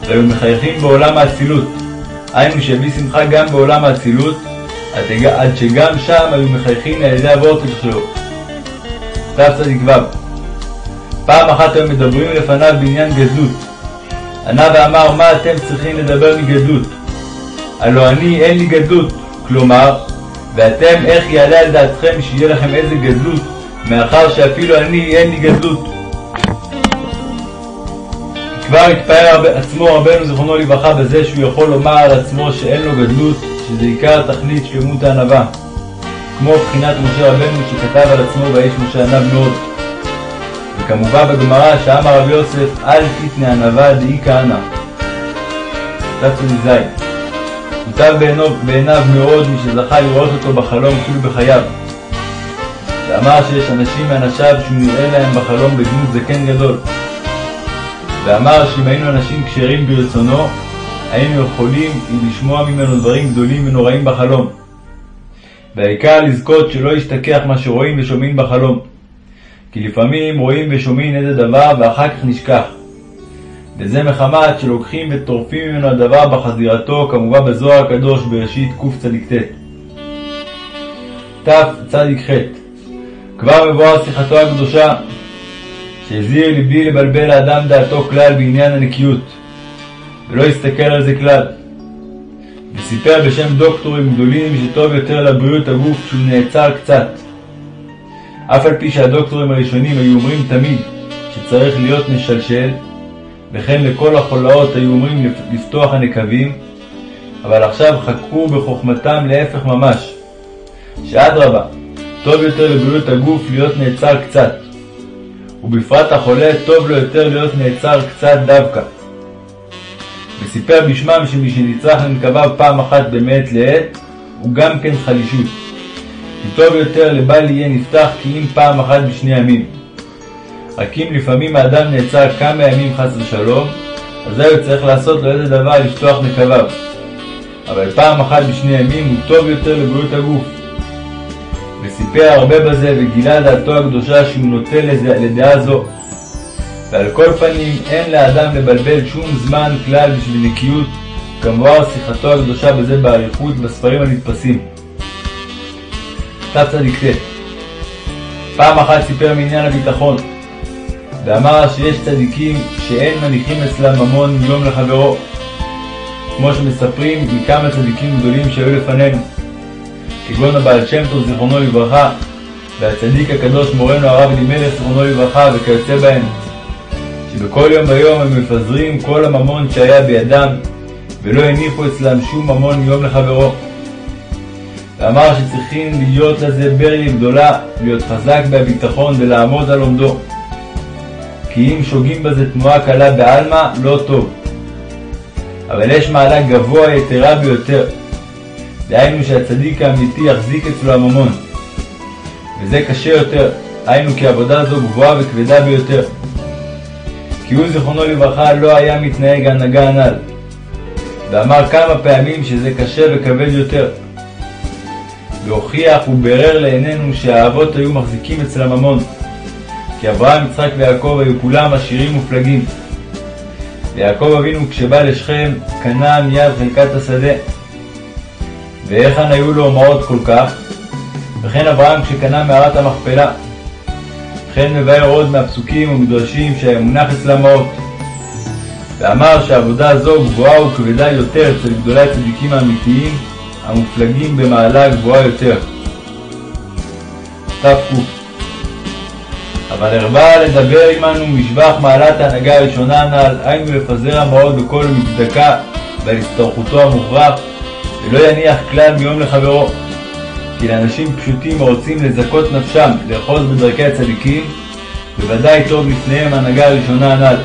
והיו מחייכים בעולם האצילות. היינו שהביא שמחה גם בעולם האצילות, עד שגם שם היו מחייכים על ידי הוורטל שלו. תצ"ו פעם אחת היו מדברים לפניו בעניין גדלות. ענה ואמר מה אתם צריכים לדבר מגדלות? הלא אני אין לי גדלות, כלומר, ואתם איך יעלה על דעתכם שיהיה לכם איזה גדלות, מאחר שאפילו אני אין לי גדלות. כבר התפאר עצמו רבנו זיכרונו לברכה בזה שהוא יכול לומר על עצמו שאין לו גדלות, שזה עיקר תכלית שלמות הענווה. כמו בחינת משה רבנו שכתב על עצמו והאיש משה ענב מאוד. וכמובן בגמרא שאמר רבי יוסף אל תתנה ענווה דאי כהנא. תצ"ז מוטב בעיניו מאוד מי שזכה לראות אותו בחלום אפילו בחייו. ואמר שיש אנשים מאנשיו שהוא נראה להם בחלום בדמות זקן גדול. ואמר שאם היינו אנשים כשרים ברצונו, היינו יכולים לשמוע ממנו דברים גדולים ונוראים בחלום. והעיקר לזכות שלא ישתכח מה שרואים ושומעים בחלום. כי לפעמים רואים ושומעים איזה דבר ואחר כך נשכח. וזה מחמת שלוקחים וטורפים ממנו הדבר בחזירתו, כמובן בזוהר הקדוש בראשית קצ"ט. תצ"ח כבר מבואר שיחתו הקדושה, שהזהיר לבלי לבלבל לאדם דעתו כלל בעניין הנקיות, ולא יסתכל על זה כלל. וסיפר בשם דוקטורים גדולים שטוב יותר לבריאות הגוף שהוא נעצר קצת. אף על פי שהדוקטורים הראשונים היו אומרים תמיד שצריך להיות משלשל, וכן לכל החולאות היו אומרים לפתוח הנקבים, אבל עכשיו חכו בחוכמתם להפך ממש, שאדרבה, טוב יותר לבריאות הגוף להיות נעצר קצת, ובפרט החולה טוב לו יותר להיות נעצר קצת דווקא. וסיפר בשמם שמי שנצרך לנקביו פעם אחת במעת לעת, הוא גם כן חלישות. כי טוב יותר לבל יהיה נפתח כי אם פעם אחת בשני ימים. רק אם לפעמים האדם נעצר כמה ימים חס ושלום, אזי הוא צריך לעשות לו איזה דבר לפתוח נקביו. אבל פעם אחת בשני ימים הוא טוב יותר לבריאות הגוף. וסיפר הרבה בזה וגילה דעתו הקדושה שהוא נוטה לדעה זו. ועל כל פנים אין לאדם לבלבל שום זמן כלל בשביל נקיות, כמובן שיחתו הקדושה בזה באריכות בספרים הנתפסים. תצ"ט פעם אחת סיפר מעניין הביטחון, ואמר שיש צדיקים שאין מניחים אצלם ממון מיום לחברו, כמו שמספרים מכמה צדיקים גדולים שהיו לפנינו, כגון הבעל שם טוב זיכרונו לברכה, והצדיק הקדוש מורנו הרב אלימלך זיכרונו לברכה וכיוצא בהם, שבכל יום ויום הם מפזרים כל הממון שהיה בידם, ולא הניחו אצלם שום ממון מיום לחברו. ואמר שצריכים להיות לזה בריה גדולה, להיות חזק בהביטחון ולעמוד על עומדו. כי אם שוגים בזה תנועה קלה בעלמא, לא טוב. אבל יש מעלה גבוה יתרה ביותר. דהיינו שהצדיק האמיתי יחזיק אצלו הממון. וזה קשה יותר, היינו כי עבודה זו גבוהה וכבדה ביותר. כי הוא זיכרונו לברכה לא היה מתנהג הנהגה הנ"ל. ואמר כמה פעמים שזה קשה וכבד יותר. והוכיח ובירר לעינינו שהאבות היו מחזיקים אצל הממון. כי אברהם, יצחק ויעקב היו כולם עשירים מופלגים. ויעקב אבינו כשבא לשכם קנה מיד חלקת השדה. והיכן היו לו מעות כל כך? וכן אברהם כשקנה מערת המכפלה. וכן מבאר עוד מהפסוקים ומדרשים שהיה מונח אצל המעות. ואמר שעבודה זו גבוהה וכבדה יותר אצל גדולי הצדיקים האמיתיים המופלגים במעלה גבוהה יותר. תק אבל הרבה לדבר עמנו משבח מעלת ההנהגה הראשונה הנ"ל, היינו לפזר המעות בכל מצדקה ועל הצטרכותו המוכרח, ולא יניח כלל מיום לחברו. כי לאנשים פשוטים הרוצים לזכות נפשם לאחוז בדרכי הצדיקים, בוודאי טוב לפניהם ההנהגה הראשונה הנ"ל.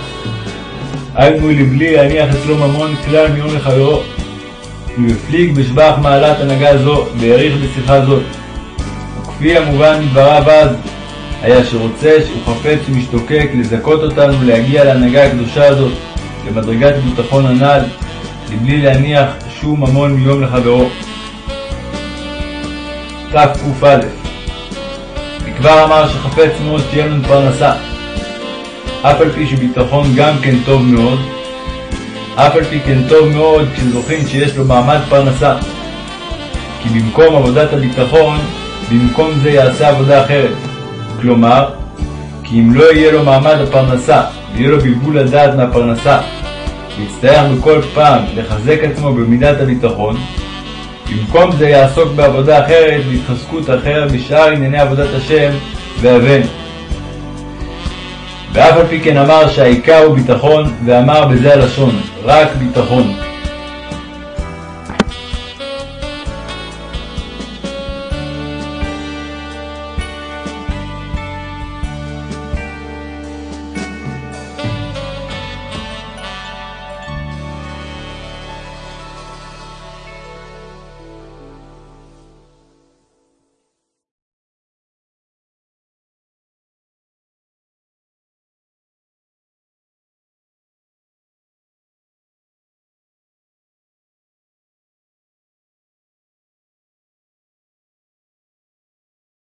היינו לבלי להניח אצלו ממון כלל מיום לחברו. כי הפליג בשבח מעלת הנהגה זו, והעריך בשיחה זאת. וכפי המובן מדבריו אז, היה שרוצה, שהוא חפץ ומשתוקק לזכות אותנו להגיע להנהגה הקדושה הזאת, למדרגת ביטחון הנ"ל, מבלי להניח שום ממון מיום לחברו. תקא וכבר אמר שחפץ מאוד שתהיה לנו פרנסה. אף על פי שביטחון גם כן טוב מאוד, אף על פי כן טוב מאוד כשזוכין שיש לו מעמד פרנסה. כי במקום עבודת הביטחון, במקום זה יעשה עבודה אחרת. כלומר, כי אם לא יהיה לו מעמד הפרנסה, ויהיה לו בלבול הדעת מהפרנסה, ויצטרך בכל פעם לחזק עצמו במידת הביטחון, במקום זה יעסוק בעבודה אחרת, בהתחזקות אחרת בשאר ענייני עבודת השם ואבן. ואף על פי כן אמר שהעיקר הוא ביטחון, ואמר בזה הלשון, רק ביטחון.